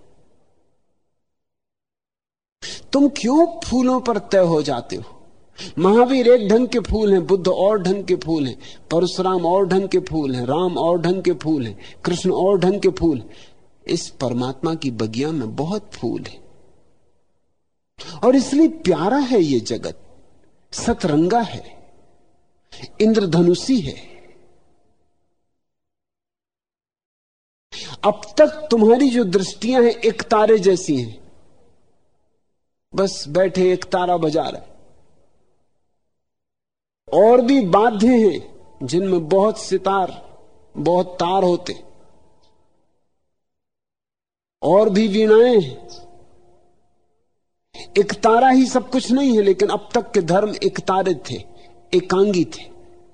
तुम क्यों फूलों पर तय हो जाते हो? महावीर एक ढंग के फूल हैं, बुद्ध और ढंग के फूल हैं, परशुराम और ढंग के फूल हैं, राम और ढंग के फूल हैं, कृष्ण और ढंग के फूल इस परमात्मा की बगिया में बहुत फूल है। और इसलिए प्यारा है ये जगत। सतरंगा है। इंद्रधनुषी है। अब तक तुम्हारी जो दृष्टियाँ हैं, एक तारे जैसी हैं। बस बैठे एक तारा बजा रहे और भी बाध्य हैं, जिनमें बहुत सितार, बहुत तार होते। और भी वीणाएँ एक तारा ही सब कुछ नहीं है, लेकिन अब तक के धर्म एक तारे थे एकांगी थे,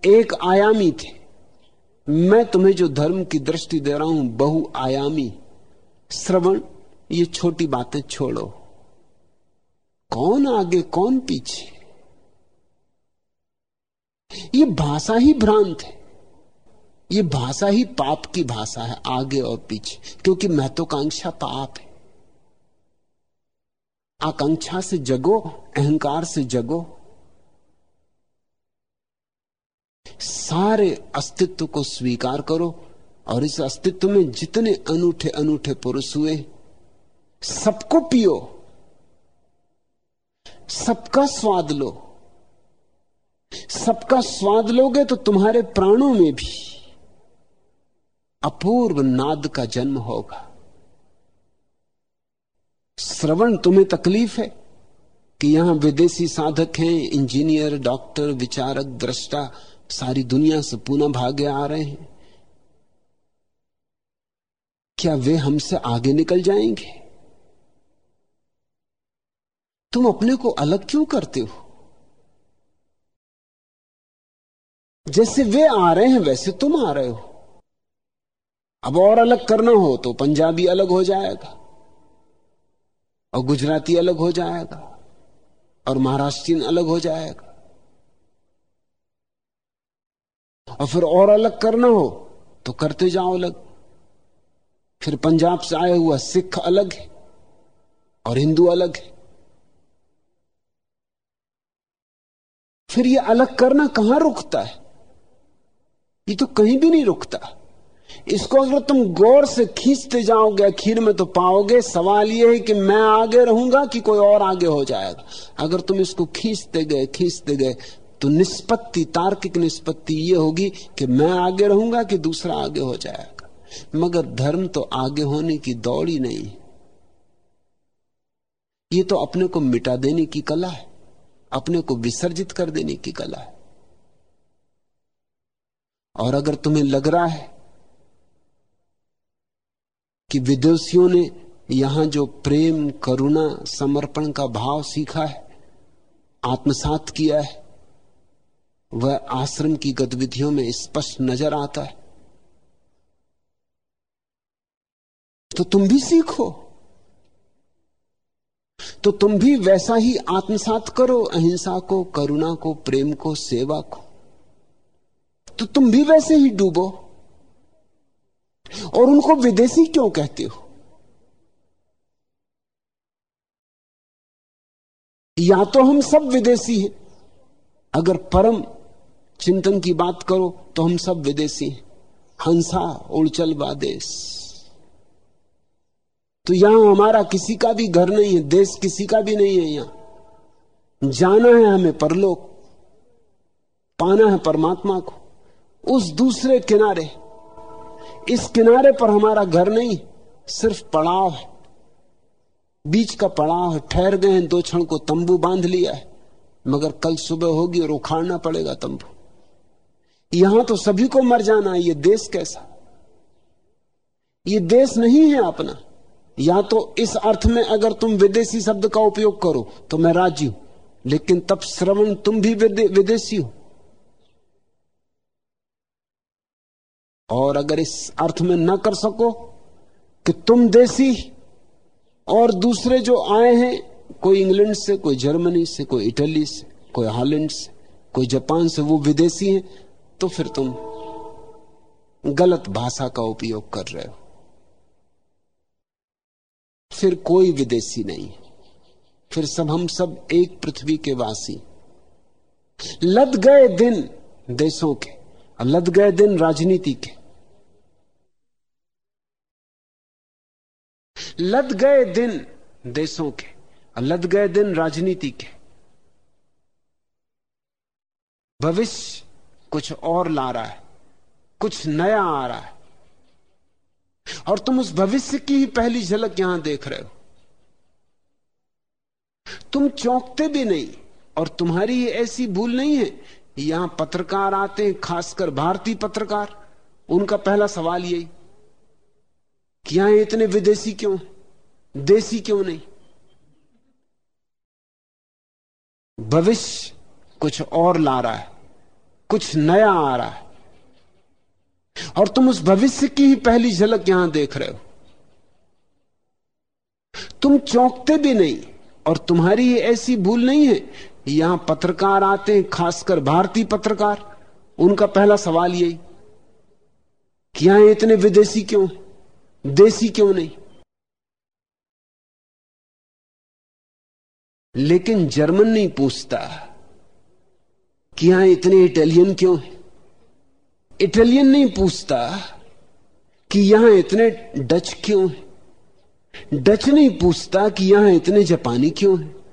एक आयामी थे। मैं तुम्हें जो धर्म की दृष्टि दे रहा हूँ बहुआयामी श्रवण, ये छोटी बातें छोड़ो। कौन आगे, कौन पीछे? ये भाषा ही भ्रांत है। ये भाषा ही पाप की भाषा है, आगे और पीछे, क्योंकि महत्वाकांक्षा पाप है। आकांक्षा से जगो, अहंकार से जगो। सारे अस्तित्व को स्वीकार करो, और इस अस्तित्व में जितने अनूठे अनूठे पुरुष हुए, सबको पियो, सबका स्वाद लो। सबका स्वाद लोगे तो तुम्हारे प्राणों में भी। अपूर्व नाद का जन्म होगा। श्रवण तुम्हें तकलीफ़ है कि यहाँ विदेशी साधक हैं, इंजीनियर, डॉक्टर, विचारक, दृष्टा, सारी दुनिया से पुनः भागे आ रहे हैं। क्या वे हमसे आगे निकल जाएँगे? तुम अपने को अलग क्यों करते हो? जैसे वे आ रहे हैं, वैसे तुम आ रहे हो। अब और अलग करना हो तो पंजाबी अलग हो जाएगा, और गुजराती अलग हो जाएगा, और महाराष्ट्रीन अलग हो जाएगा। और फिर और अलग करना हो तो करते जाओ अलग। फिर पंजाब से आया हुआ सिख अलग है, और हिंदू अलग है। फिर ये अलग करना कहाँ रुकता है? ये तो कहीं भी नहीं रुकता। इसको अगर तुम गौर से खींचते जाओगे, अखीर में तो पाओगे, सवाल यह है कि मैं आगे रहूँगा कि कोई और आगे हो जाएगा? अगर तुम इसको खींचते गए खींचते गए तो निष्पत्ति, तार्किक निष्पत्ति यह होगी कि मैं आगे रहूँगा कि दूसरा आगे हो जाएगा। मगर धर्म तो आगे होने की दौड़ ही नहीं। ये तो अपने को मिटा देने की कला है, अपने को विसर्जित कर देने की कला है। और अगर तुम्हें लग रहा है कि विदेशियों ने यहाँ जो प्रेम, करुणा, समर्पण का भाव सीखा है, आत्मसात किया है, वह आश्रम की गतिविधियों में स्पष्ट नज़र आता है तो तुम भी सीखो। तो तुम भी वैसा ही आत्मसात करो, अहिंसा को, करुणा को, प्रेम को, सेवा को। तो तुम भी वैसे ही डूबो। और उनको विदेशी क्यों कहते हो? या तो हम सब विदेशी हैं। अगर परम चिंतन की बात करो तो हम सब विदेशी हैं। हंसा उड़चल बादेश। तो यहाँ हमारा किसी का भी घर नहीं है, देश किसी का भी नहीं है यहाँ। जाना है हमें परलोक, पाना है परमात्मा को। उस दूसरे किनारे। इस किनारे पर हमारा घर नहीं, सिर्फ़ पड़ाव है। बीच का पड़ाव है। ठहर गए हैं, दो क्षण को तंबू बाँध लिया है। मगर कल सुबह होगी और उखाड़ना पड़ेगा तंबू। यहाँ तो सभी को मर जाना है, ये देश कैसा? ये देश नहीं है अपना। या तो इस अर्थ में अगर तुम विदेशी शब्द का उपयोग करो तो मैं राज़ी हूँ। लेकिन तब श्रवण तुम भी विदेशी हो। और अगर इस अर्थ में न कर सको कि तुम देसी और दूसरे जो आए हैं, कोई इंग्लैंड से, कोई जर्मनी से, कोई इटली से, कोई हॉलैंड से, कोई जापान से, वो विदेशी हैं तो फिर तुम गलत भाषा का उपयोग कर रहे हो। फिर कोई विदेशी नहीं फिर सब हम सब एक पृथ्वी के वासी। लद गए दिन देशों के। लद गए दिन राजनीति के। लद गए दिन देशों के लद गए दिन राजनीति के। भविष्य कुछ और ला रहा है, कुछ नया आ रहा है। और तुम उस भविष्य की ही पहली झलक यहाँ देख रहे हो। तुम चौंकते भी नहीं और तुम्हारी ऐसी भूल नहीं है यहाँ पत्रकार आते हैं, खासकर भारतीय पत्रकार। उनका पहला सवाल यही, कि यहाँ इतने विदेशी क्यों देसी क्यों नहीं? भविष्य कुछ और ला रहा है, कुछ नया आ रहा है। और तुम उस भविष्य की ही पहली झलक यहाँ देख रहे हो। तुम चौंकते भी नहीं, और तुम्हारी ऐसी भूल नहीं है यहाँ पत्रकार आते हैं, खासकर भारतीय पत्रकार। उनका पहला सवाल यही, कि यहाँ इतने विदेशी क्यों देसी क्यों नहीं? लेकिन जर्मन नहीं पूछता कि यहाँ इतने इटालियन क्यों है। इटालियन नहीं पूछता कि यहाँ इतने डच क्यों है। डच नहीं पूछता कि यहाँ इतने जापानी क्यों है।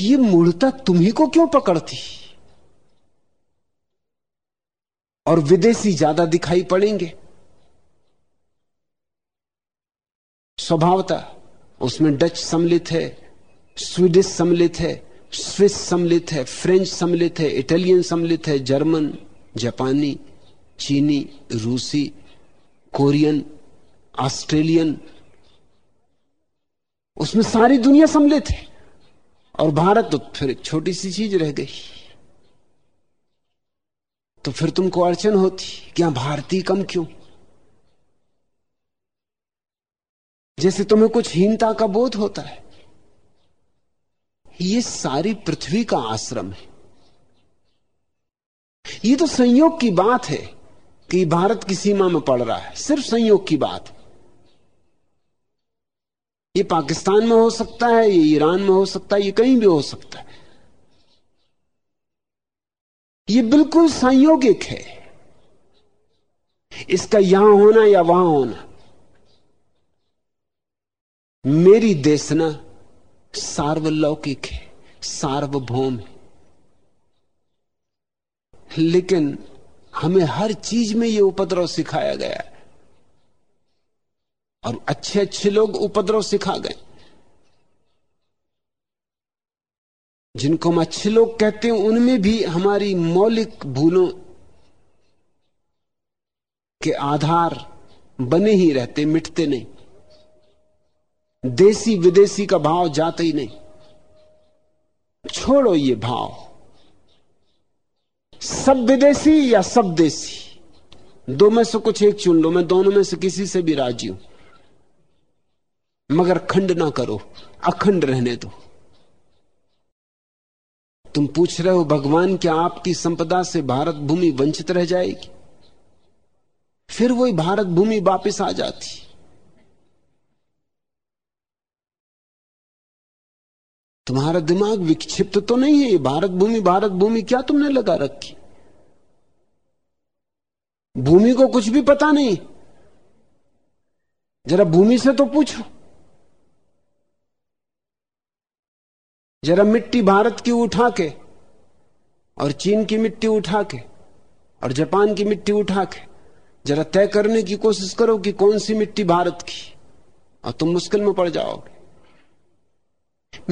ये मूर्ता तुम्ही को क्यों पकड़ती? और विदेशी ज़्यादा दिखाई पड़ेंगे। स्वभावता उसमें डच सम्मिलित है, स्वीडिश सम्मिलित है, स्विस सम्मिलित है, फ्रेंच सम्मिलित है, इटालियन सम्मिलित है, जर्मन, जापानी, चीनी, रूसी, कोरियन, ऑस्ट्रेलियन। उसमें सारी दुनिया सम्मिलित है। और भारत तो फिर एक छोटी सी चीज़ रह गई। तो फिर तुमको अड़चन होती क्या भारतीय कम क्यों? जैसे तुम्हें कुछ हीनता का बोध होता है। ये सारी पृथ्वी का आश्रम है। ये तो संयोग की बात है कि भारत की सीमा में पड़ रहा है। सिर्फ़ संयोग की बात। ये पाकिस्तान में हो सकता है, ये ईरान में हो सकता है, ये कहीं भी हो सकता है। ये बिल्कुल संयोगिक है। इसका यहाँ होना या वहाँ होना, मेरी देशना सार्वलौकिक है, सार्वभौम है। लेकिन हमें हर चीज़ में यह उपद्रव सिखाया गया है। और अच्छे अच्छे लोग उपद्रव सिखा गए। जिनको हम अच्छे लोग कहते हैं, उनमें भी हमारी मौलिक भूलों के आधार बने ही रहते, मिटते नहीं। देसी विदेशी का भाव जाता ही नहीं। छोड़ो ये भाव। सब विदेशी या सब देसी? दो में से कुछ एक चुन लो, मैं दोनों में से किसी से भी राज़ी हूँ। मगर खंड ना करो, अखंड रहने दो। तुम पूछ रहे हो, भगवान क्या आपकी संपदा से भारत भूमि वंचित रह जाएगी? फिर वही भारत भूमि वापस आ जाती। तुम्हारा दिमाग विक्षिप्त तो नहीं है, ये भारत भूमि भारत भूमि क्या तुमने लगा रखी? भूमि को कुछ भी पता नहीं। जरा भूमि से तो पूछो। जरा मिट्टी भारत की उठा के और चीन की मिट्टी उठा के और जापान की मिट्टी उठा के जरा तय करने की कोशिश करो कि कौन सी मिट्टी भारत की, और तुम मुश्किल में पड़ जाओगे।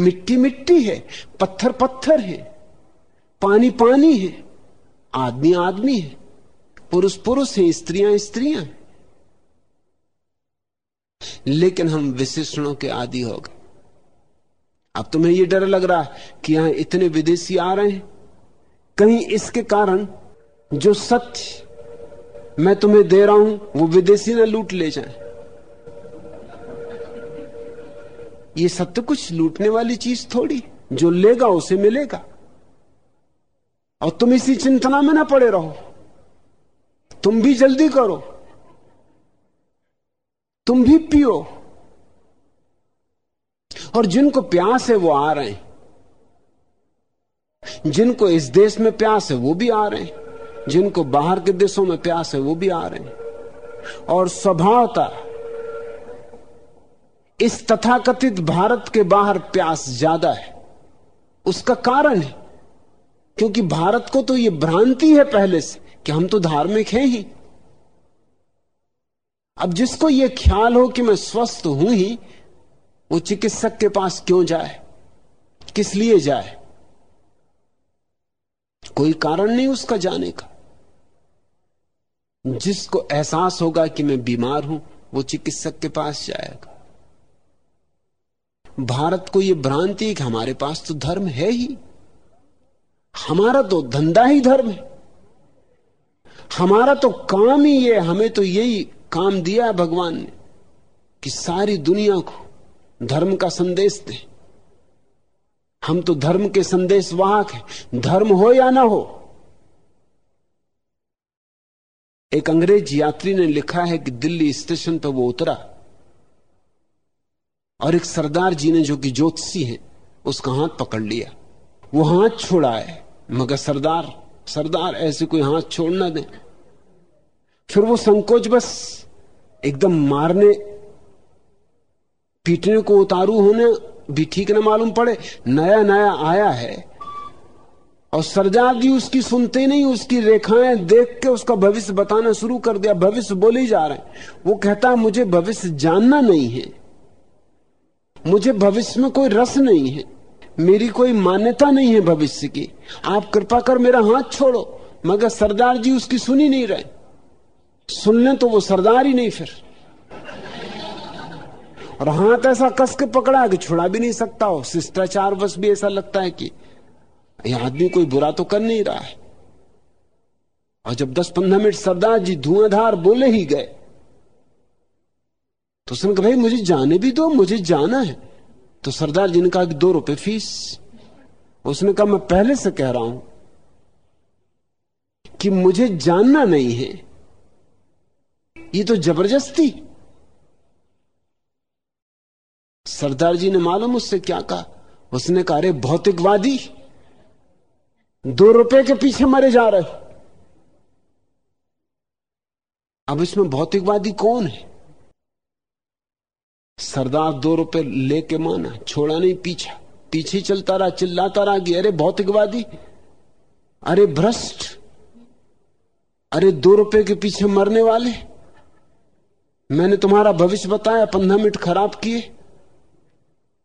मिट्टी मिट्टी है, पत्थर पत्थर है, पानी पानी है, आदमी आदमी है, पुरुष पुरुष है, स्त्रियाँ स्त्रियाँ। लेकिन हम विशेषणों के आदि हो गए। अब तुम्हें यह डर लग रहा है कि यहाँ इतने विदेशी आ रहे हैं। कहीं इसके कारण जो सत्य मैं तुम्हें दे रहा हूँ, वो विदेशी ना लूट ले जाए। ये सत्य कुछ लूटने वाली चीज़ थोड़ी, जो लेगा उसे मिलेगा। और तुम इसी चिंतना में ना पड़े रहो। तुम भी जल्दी करो। तुम भी पियो। और जिनको प्यास है वो आ रहे हैं। जिनको इस देश में प्यास है वो भी आ रहे हैं। जिनको बाहर के देशों में प्यास है वो भी आ रहे हैं। और स्वभावता इस तथाकथित भारत के बाहर प्यास ज़्यादा है। उसका कारण है, क्योंकि भारत को तो यह भ्रांति है पहले से कि हम तो धार्मिक हैं ही। अब जिसको यह ख्याल हो कि मैं स्वस्थ हूँ ही वो चिकित्सक के पास क्यों जाए? किस लिए जाए? कोई कारण नहीं उसका जाने का। जिसको एहसास होगा कि मैं बीमार हूँ, वो चिकित्सक के पास जाएगा। भारत को यह भ्रांति कि हमारे पास तो धर्म है ही। हमारा तो धंधा ही धर्म है। हमारा तो काम ही है। हमें तो यही काम दिया है भगवान ने कि सारी दुनिया को धर्म का संदेश दे। हम तो धर्म के संदेश वाहक हैं। धर्म हो या ना हो? एक अंग्रेज़ यात्री ने लिखा है कि दिल्ली स्टेशन पर वो उतरा और एक सरदार जी ने जो कि ज्योतिषी है, उसका हाथ पकड़ लिया। वो हाथ छोड़ा है मगर सरदार सरदार ऐसे कोई हाथ छोड़ ना दे। फिर वो संकोच बस, एकदम मारने पीटने को उतारू होने भी ठीक ना मालूम पड़े, नया नया आया है। और सरदार जी उसकी सुनते नहीं, उसकी रेखाएँ देख के उसका भविष्य बताना शुरू कर दिया, भविष्य बोले जा रहे हैं। वो कहता है मुझे भविष्य जानना नहीं है। मुझे भविष्य में कोई रस नहीं है। मेरी कोई मान्यता नहीं है भविष्य की। आप कृपा कर मेरा हाथ छोड़ो। मगर सरदार जी उसकी सुनी नहीं रहे। सुन लें तो वो सरदार ही नहीं फिर। और हाथ ऐसा कस के पकड़ा है कि छुड़ा भी नहीं सकता हो? शिष्टाचार बस भी ऐसा लगता है कि यह आदमी कोई बुरा तो कर नहीं रहा है। और जब 10-15 मिनट सरदार जी धुआंधार बोले ही गए तो उसने कहा, भाई, मुझे जाने भी दो, मुझे जाना है। तो सरदार जी ने कहा कि दो रुपए फ़ीस। उसने कहा, मैं पहले से कह रहा हूँ कि मुझे जानना नहीं है। ये तो ज़बरदस्ती सरदार जी ने मालूम उससे क्या कहा? उसने कहा, अरे, भौतिकवादी। दो रुपए के पीछे मरे जा रहे हो। अब इसमें भौतिकवादी कौन है? सरदार दो रुपए लेके माना, छोड़ा नहीं, पीछा। पीछे चलता रहा, चिल्लाता रहा कि, अरे, भौतिकवादी। अरे, भ्रष्ट। अरे, दो रुपए के पीछे मरने वाले। मैंने तुम्हारा भविष्य बताया, पंद्रह मिनट खराब किए।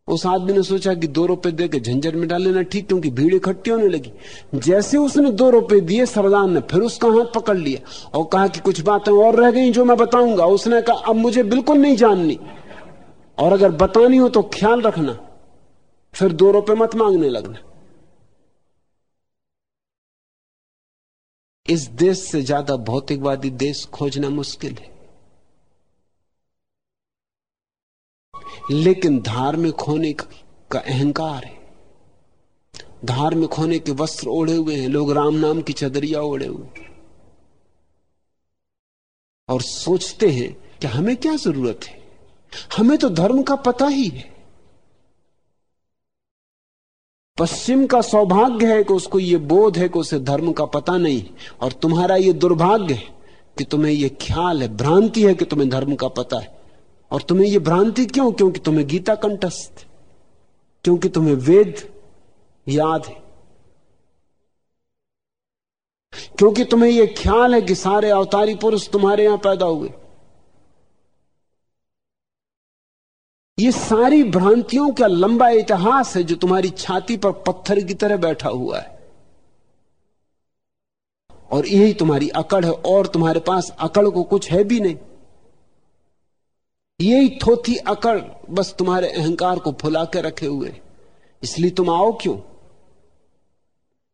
उस आदमी ने सोचा कि दो रुपए दे के झंझट में डाल लेना ठीक, क्योंकि भीड़ इकट्ठी होने लगी। जैसे उसने दो रुपए दिए, सरदार ने फिर उसका हाथ पकड़ लिया और कहा कि कुछ बातें और रह गई जो मैं बताऊँगा। उसने कहा, अब मुझे बिल्कुल नहीं जाननी। और अगर बतानी हो तो ख्याल रखना। फिर दो रुपए मत मांगने लगना। इस देश से ज़्यादा भौतिकवादी देश खोजना मुश्किल है। लेकिन धार्मिक होने का अहंकार है। धार्मिक होने के वस्त्र ओढ़े हुए हैं, लोग राम नाम की चदरिया ओढ़े हुए और सोचते हैं कि हमें क्या ज़रूरत है? हमें तो धर्म का पता ही है। पश्चिम का सौभाग्य है कि उसको यह बोध है कि उसे धर्म का पता नहीं। और तुम्हारा यह दुर्भाग्य है कि तुम्हें यह ख्याल है, भ्रांति है कि तुम्हें धर्म का पता है। और तुम्हें यह भ्रांति क्यों? क्योंकि तुम्हें गीता कंठस्थ। क्योंकि तुम्हें वेद याद है। क्योंकि तुम्हें यह ख्याल है कि सारे अवतारी पुरुष तुम्हारे यहाँ पैदा हुए। ये सारी भ्रांतियों का लंबा इतिहास है जो तुम्हारी छाती पर पत्थर की तरह बैठा हुआ है। और यही तुम्हारी अकड़ है और तुम्हारे पास अकड़ को कुछ है भी नहीं। यही थोथी अकड़ बस तुम्हारे अहंकार को फुला के रखे हुए। इसलिए तुम आओ क्यों?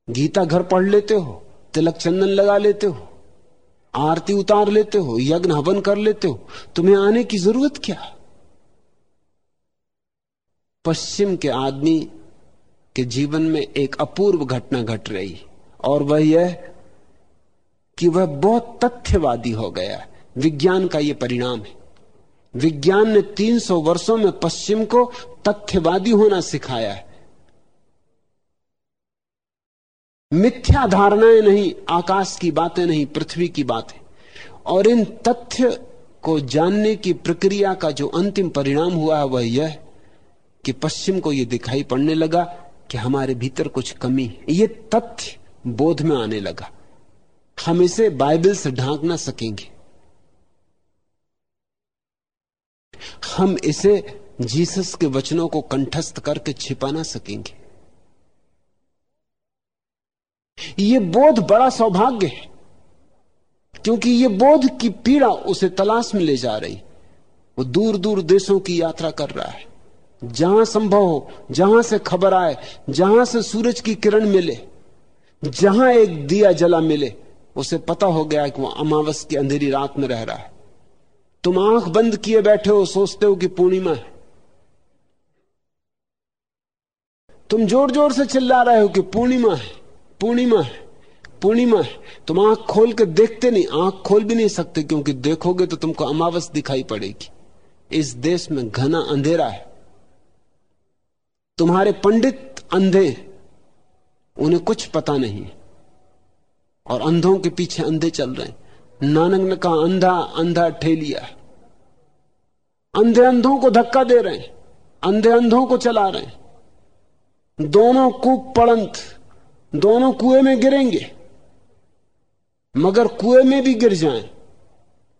गीता घर पढ़ लेते हो, तिलक चंदन लगा लेते हो, आरती उतार लेते हो, यज्ञ हवन कर लेते हो, तुम्हें आने की ज़रूरत क्या? पश्चिम के आदमी के जीवन में एक अपूर्व घटना घट रही, और वह यह कि वह बहुत तथ्यवादी हो गया। विज्ञान का यह परिणाम है। विज्ञान ने 300 वर्षों में पश्चिम को तथ्यवादी होना सिखाया है। मिथ्या धारणाएँ नहीं, आकाश की बातें नहीं, पृथ्वी की बातें। और इन तथ्य को जानने की प्रक्रिया का जो अंतिम परिणाम हुआ है, वह यह कि पश्चिम को यह दिखाई पड़ने लगा कि हमारे भीतर कुछ कमी है। ये तथ्य बोध में आने लगा। हम इसे बाइबल से ढांक ना सकेंगे। हम इसे जीसस के वचनों को कंठस्थ करके छिपा ना सकेंगे। ये बोध बड़ा सौभाग्य है, क्योंकि ये बोध की पीड़ा उसे तलाश में ले जा रही। वो दूर दूर देशों की यात्रा कर रहा है। जहाँ संभव हो, जहाँ से खबर आए, जहाँ से सूरज की किरण मिले, जहाँ एक दिया जला मिले, उसे पता हो गया कि वो अमावस की अंधेरी रात में रह रहा है। तुम आँख बंद किए बैठे हो, सोचते हो कि पूर्णिमा है। तुम ज़ोर ज़ोर से चिल्ला रहे हो कि पूर्णिमा है पूर्णिमा है पूर्णिमा है। तुम आँख खोल के देखते नहीं, आँख खोल भी नहीं सकते, क्योंकि देखोगे तो तुमको अमावस दिखाई पड़ेगी। इस देश में घना अंधेरा है। तुम्हारे पंडित अंधे उन्हें कुछ पता नहीं और अंधों के पीछे अंधे चल रहे हैं। नानक ने कहा, अंधा अंधा ठेलिया अंधे अंधों को धक्का दे रहे हैं, अंधे अंधों को चला रहे हैं। दोनों कूप पड़ंत, दोनों कुएँ में गिरेंगे। मगर कुएँ में भी गिर जाएँ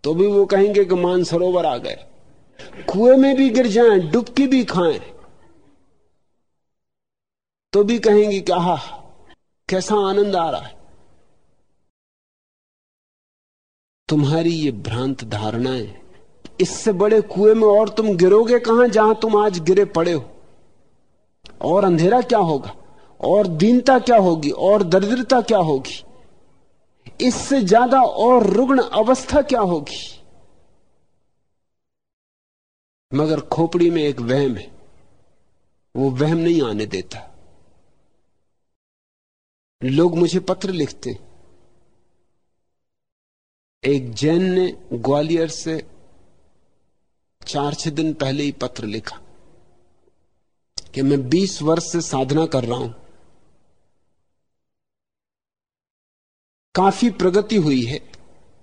तो भी वो कहेंगे कि मानसरोवर आ गए। कुएँ में भी गिर जाएँ, डुबकी भी खाएँ तो भी कहेंगे कि आह, कैसा आनंद आ रहा है। तुम्हारी ये भ्रांत धारणाएँ, इससे बड़े कुएँ में और तुम गिरोगे कहाँ जहाँ तुम आज गिरे पड़े हो? और अंधेरा क्या होगा? और दीनता क्या होगी? और दरिद्रता क्या होगी? इससे ज़्यादा और रुग्ण अवस्था क्या होगी? मगर खोपड़ी में एक वहम है, वो वहम नहीं आने देता। लोग मुझे पत्र लिखते एक जैन ने ग्वालियर से चार छह दिन पहले ही पत्र लिखा कि मैं 20 वर्ष से साधना कर रहा हूँ। काफ़ी प्रगति हुई है।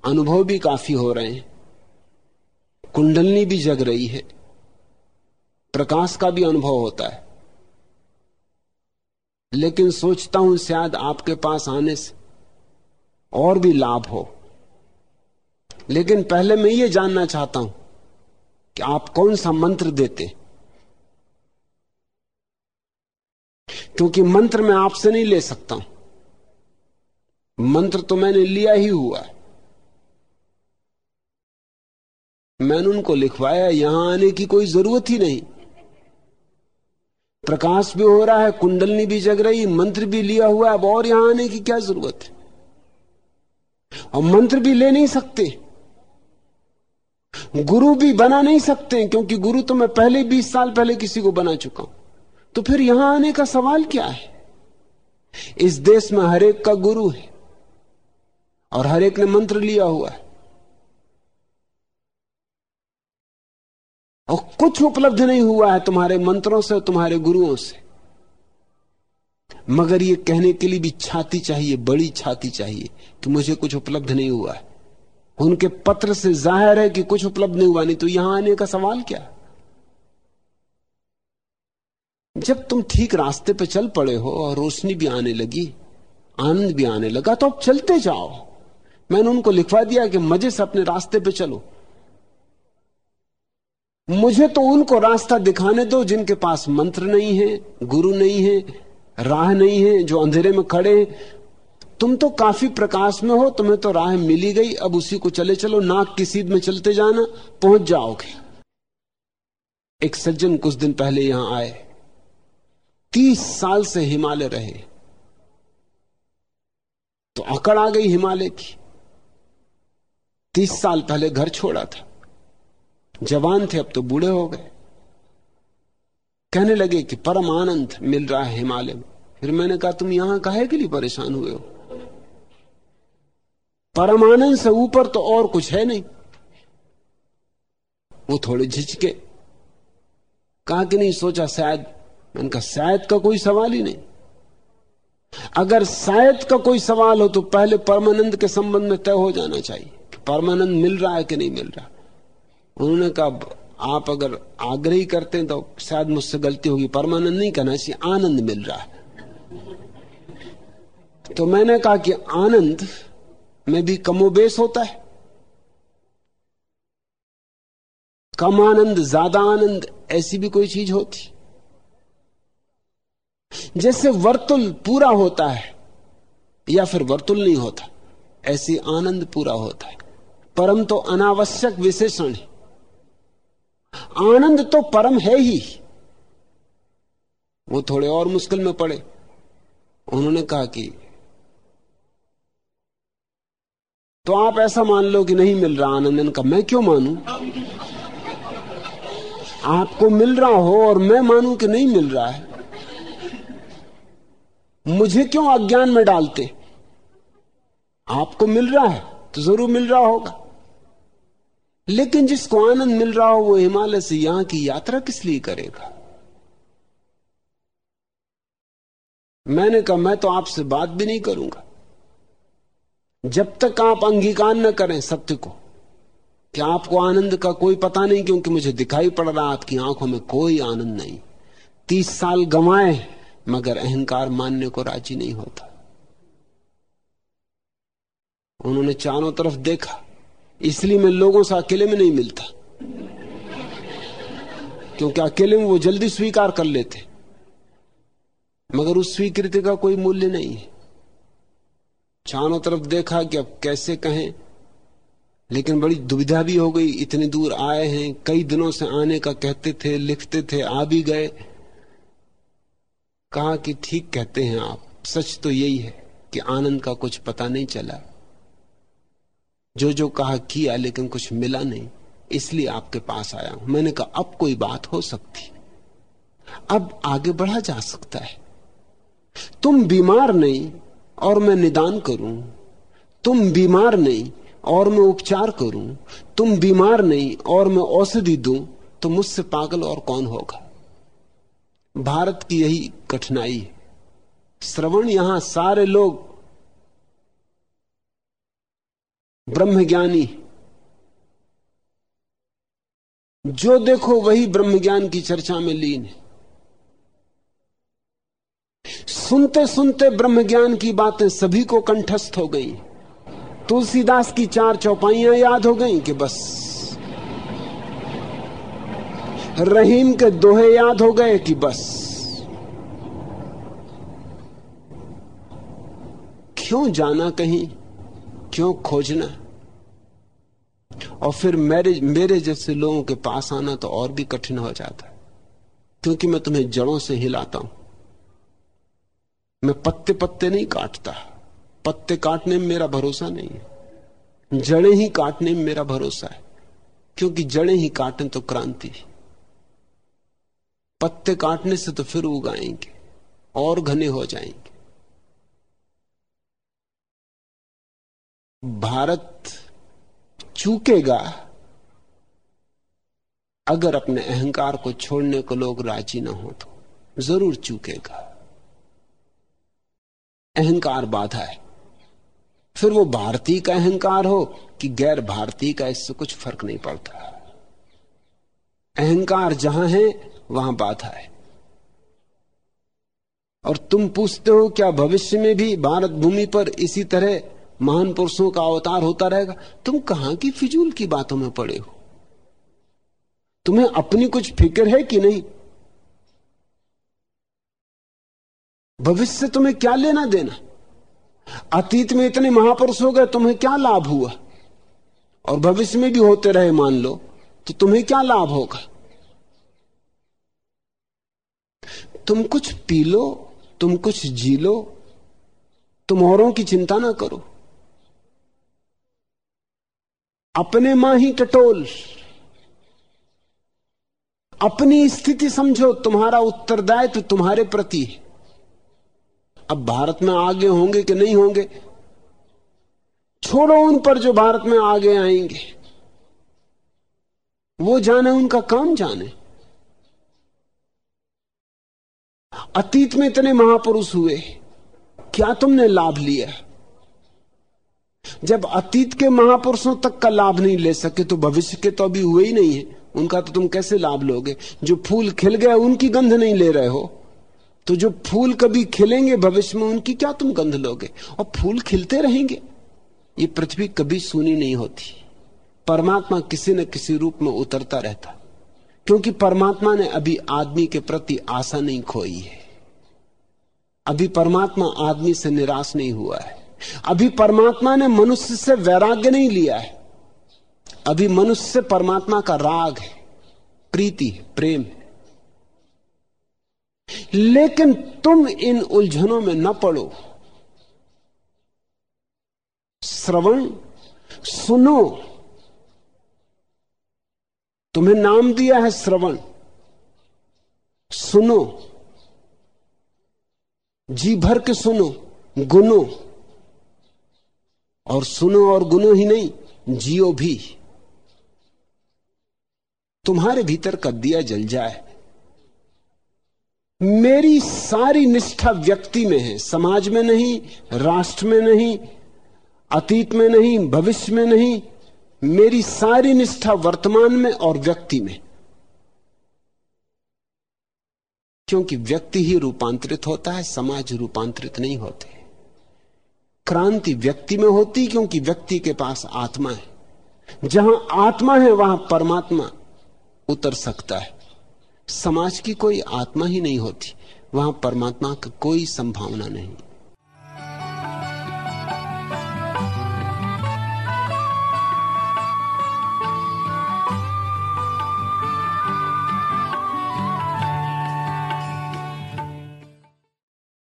अनुभव भी काफ़ी हो रहे हैं। कुंडलनी भी जग रही है। प्रकाश का भी अनुभव होता है। लेकिन सोचता हूँ शायद आपके पास आने से और भी लाभ हो। लेकिन पहले मैं ये जानना चाहता हूँ कि आप कौन सा मंत्र देते क्योंकि मंत्र मैं आपसे नहीं ले सकता हूँ। मंत्र तो मैंने लिया ही हुआ है। मैंने उनको लिखवाया यहाँ आने की कोई ज़रूरत ही नहीं। प्रकाश भी हो रहा है, कुंडलनी भी जग रही, मंत्र भी लिया हुआ है, अब और यहाँ आने की क्या ज़रूरत है? और मंत्र भी ले नहीं सकते। गुरु भी बना नहीं सकते क्योंकि गुरु तो मैं पहले बीस साल पहले किसी को बना चुका हूँ। तो फिर यहाँ आने का सवाल क्या है? इस देश में हरेक का गुरु है, और हरेक ने मंत्र लिया हुआ है। और कुछ उपलब्ध नहीं हुआ है तुम्हारे मंत्रों से तुम्हारे गुरुओं से। मगर यह कहने के लिए भी छाती चाहिए, बड़ी छाती चाहिए कि मुझे कुछ उपलब्ध नहीं हुआ है। उनके पत्र से ज़ाहिर है कि कुछ उपलब्ध नहीं हुआ, नहीं तो यहाँ आने का सवाल क्या? जब तुम ठीक रास्ते पे चल पड़े हो और रोशनी भी आने लगी, आनंद भी आने लगा तो अब चलते जाओ। मैंने उनको लिखवा दिया कि मज़े से अपने रास्ते पे चलो। मुझे तो उनको रास्ता दिखाने दो जिनके पास मंत्र नहीं है, गुरु नहीं है, राह नहीं है, जो अंधेरे में खड़े हैं। तुम तो काफ़ी प्रकाश में हो, तुम्हें तो राह मिली गई, अब उसी को चले चलो, नाक की सीध में चलते जाना, पहुँच जाओगे। एक सज्जन कुछ दिन पहले यहाँ आए। तीस साल से हिमालय रहे। तो अकड़ आ गई हिमालय की। तीस साल पहले घर छोड़ा था। जवान थे, अब तो बूढ़े हो गए। कहने लगे कि परम आनंद मिल रहा है हिमालय में। फिर मैंने कहा, तुम यहाँ काहे के लिए परेशान हुए हो? परमानंद से ऊपर तो और कुछ है नहीं। वो थोड़े झिझके। कहा कि नहीं, सोचा शायद, मैंने कहा, शायद का कोई सवाल ही नहीं। अगर शायद का कोई सवाल हो तो पहले परमानंद के संबंध में तय हो जाना चाहिए कि परमानंद मिल रहा है कि नहीं मिल रहा। उन्होंने कहा आप अगर आग्रही करते हैं तो शायद मुझसे गलती होगी। परमानंद नहीं कहना चाहिए, आनंद मिल रहा है। तो मैंने कहा कि आनंद में भी कमोबेश होता है। कम आनंद, ज़्यादा आनंद, ऐसी भी कोई चीज़ होती। जैसे वर्तुल पूरा होता है, या फिर वर्तुल नहीं होता, ऐसी आनंद पूरा होता है। परम तो अनावश्यक विशेषण है। आनंद तो परम है ही। वो थोड़े और मुश्किल में पड़े। उन्होंने कहा कि तो आप ऐसा मान लो कि नहीं मिल रहा आनंदन का मैं क्यों मानू? आपको मिल रहा हो और मैं मानू कि नहीं मिल रहा है? मुझे क्यों अज्ञान में डालते? आपको मिल रहा है तो ज़रूर मिल रहा होगा। लेकिन जिसको आनंद मिल रहा हो वो हिमालय से यहाँ की यात्रा किस लिए करेगा? मैंने कहा, मैं तो आपसे बात भी नहीं करूँगा। जब तक आप अंगीकार न करें सत्य को कि आपको आनंद का कोई पता नहीं क्योंकि मुझे दिखाई पड़ रहा आपकी आँखों में कोई आनंद नहीं। तीस साल गंवाए, मगर अहंकार मानने को राज़ी नहीं होता। उन्होंने चारों तरफ़ देखा, इसलिए मैं लोगों से अकेले में नहीं मिलता। क्योंकि अकेले में वो जल्दी स्वीकार कर लेते। मगर उस स्वीकृति का कोई मूल्य नहीं है। चारों तरफ़ देखा कि अब कैसे कहें। लेकिन बड़ी दुविधा भी हो गई, इतनी दूर आए हैं, कई दिनों से आने का कहते थे, लिखते थे, आ भी गए। कहा कि ठीक कहते हैं आप, सच तो यही है कि आनंद का कुछ पता नहीं चला। जो जो कहा किया, लेकिन कुछ मिला नहीं, इसलिए आपके पास आया हूँ। मैंने कहा, अब कोई बात हो सकती। अब आगे बढ़ा जा सकता है। तुम बीमार नहीं और मैं निदान करूँ। तुम बीमार नहीं, और मैं उपचार करूँ। तुम बीमार नहीं, और मैं औषधि दूँ तो मुझसे पागल और कौन होगा? भारत की यही कठिनाई है। श्रवण यहाँ सारे लोग ब्रह्मज्ञानी जो देखो वही ब्रह्मज्ञान की चर्चा में लीन है। सुनते सुनते ब्रह्म ज्ञान की बातें सभी को कंठस्थ हो गई। तुलसीदास की चार चौपाइयाँ याद हो गई कि बस। रहीम के दोहे याद हो गए कि बस। क्यों जाना कहीं? क्यों खोजना? और फिर मेरे मेरे जैसे लोगों के पास आना तो और भी कठिन हो जाता है। क्योंकि मैं तुम्हें जड़ों से हिलाता हूँ। मैं पत्ते पत्ते नहीं काटता। पत्ते काटने में मेरा भरोसा नहीं है। जड़ें ही काटने में मेरा भरोसा है। क्योंकि जड़ें ही काटें तो क्रांति। पत्ते काटने से तो फिर उगाएँगे और घने हो जाएँगे। भारत चूकेगा अगर अपने अहंकार को छोड़ने को लोग राज़ी ना हो तो। ज़रूर चूकेगा। अहंकार बाधा है। फिर वो भारतीय का अहंकार हो कि गैर भारतीय का इससे कुछ फ़र्क नहीं पड़ता। अहंकार जहाँ है, वहाँ बाधा है। और तुम पूछते हो, क्या भविष्य में भी भारत भूमि पर इसी तरह महान पुरुषों का अवतार होता रहेगा? तुम कहाँ की फिजूल की बातों में पड़े हो? तुम्हें अपनी कुछ फ़िक्र है कि नहीं? भविष्य तुम्हें क्या लेना देना? अतीत में इतने महापुरुष हो गए, तुम्हें क्या लाभ हुआ? और भविष्य में भी होते रहे मान लो तो तुम्हें क्या लाभ होगा? तुम कुछ पी लो, तुम कुछ जी लो, तुम औरों की चिंता ना करो। अपने माँ ही टटोल अपनी स्थिति समझो, तुम्हारा उत्तरदायित्व तुम्हारे प्रति अब भारत में आगे होंगे कि नहीं होंगे? छोड़ो उन पर जो भारत में आगे आएँगे। वो जाने, उनका काम जाने। अतीत में इतने महापुरुष हुए, क्या तुमने लाभ लिया? जब अतीत के महापुरुषों तक का लाभ नहीं ले सके तो भविष्य के तो अभी हुए ही नहीं है। उनका तो तुम कैसे लाभ लोगे? जो फूल खिल गए उनकी गंध नहीं ले रहे हो। तो जो फूल कभी खिलेंगे भविष्य में, उनकी क्या तुम गंध लोगे? और फूल खिलते रहेंगे? ये पृथ्वी कभी सुनी नहीं होती। परमात्मा किसी न किसी रूप में उतरता रहता। क्योंकि परमात्मा ने अभी आदमी के प्रति आशा नहीं खोई है। अभी परमात्मा आदमी से निराश नहीं हुआ है। अभी परमात्मा ने मनुष्य से वैराग्य नहीं लिया है। अभी मनुष्य से परमात्मा का राग है, प्रीति है, प्रेम है। लेकिन तुम इन उलझनों में न पड़ो। श्रवण, सुनो। तुम्हें नाम दिया है श्रवण। सुनो। जी भर के सुनो, गुनो। और सुनो और गुनो ही नहीं, जियो भी। तुम्हारे भीतर का दिया जल जाए। मेरी सारी निष्ठा व्यक्ति में है। समाज में नहीं, राष्ट्र में नहीं, अतीत में नहीं, भविष्य में नहीं। मेरी सारी निष्ठा वर्तमान में और व्यक्ति में। क्योंकि व्यक्ति ही रूपांतरित होता है, समाज रूपांतरित नहीं होते। क्रांति व्यक्ति में होती, क्योंकि व्यक्ति के पास आत्मा है। जहाँ आत्मा है, वहाँ परमात्मा उतर सकता है। समाज की कोई आत्मा ही नहीं होती वहाँ परमात्मा की कोई संभावना नहीं।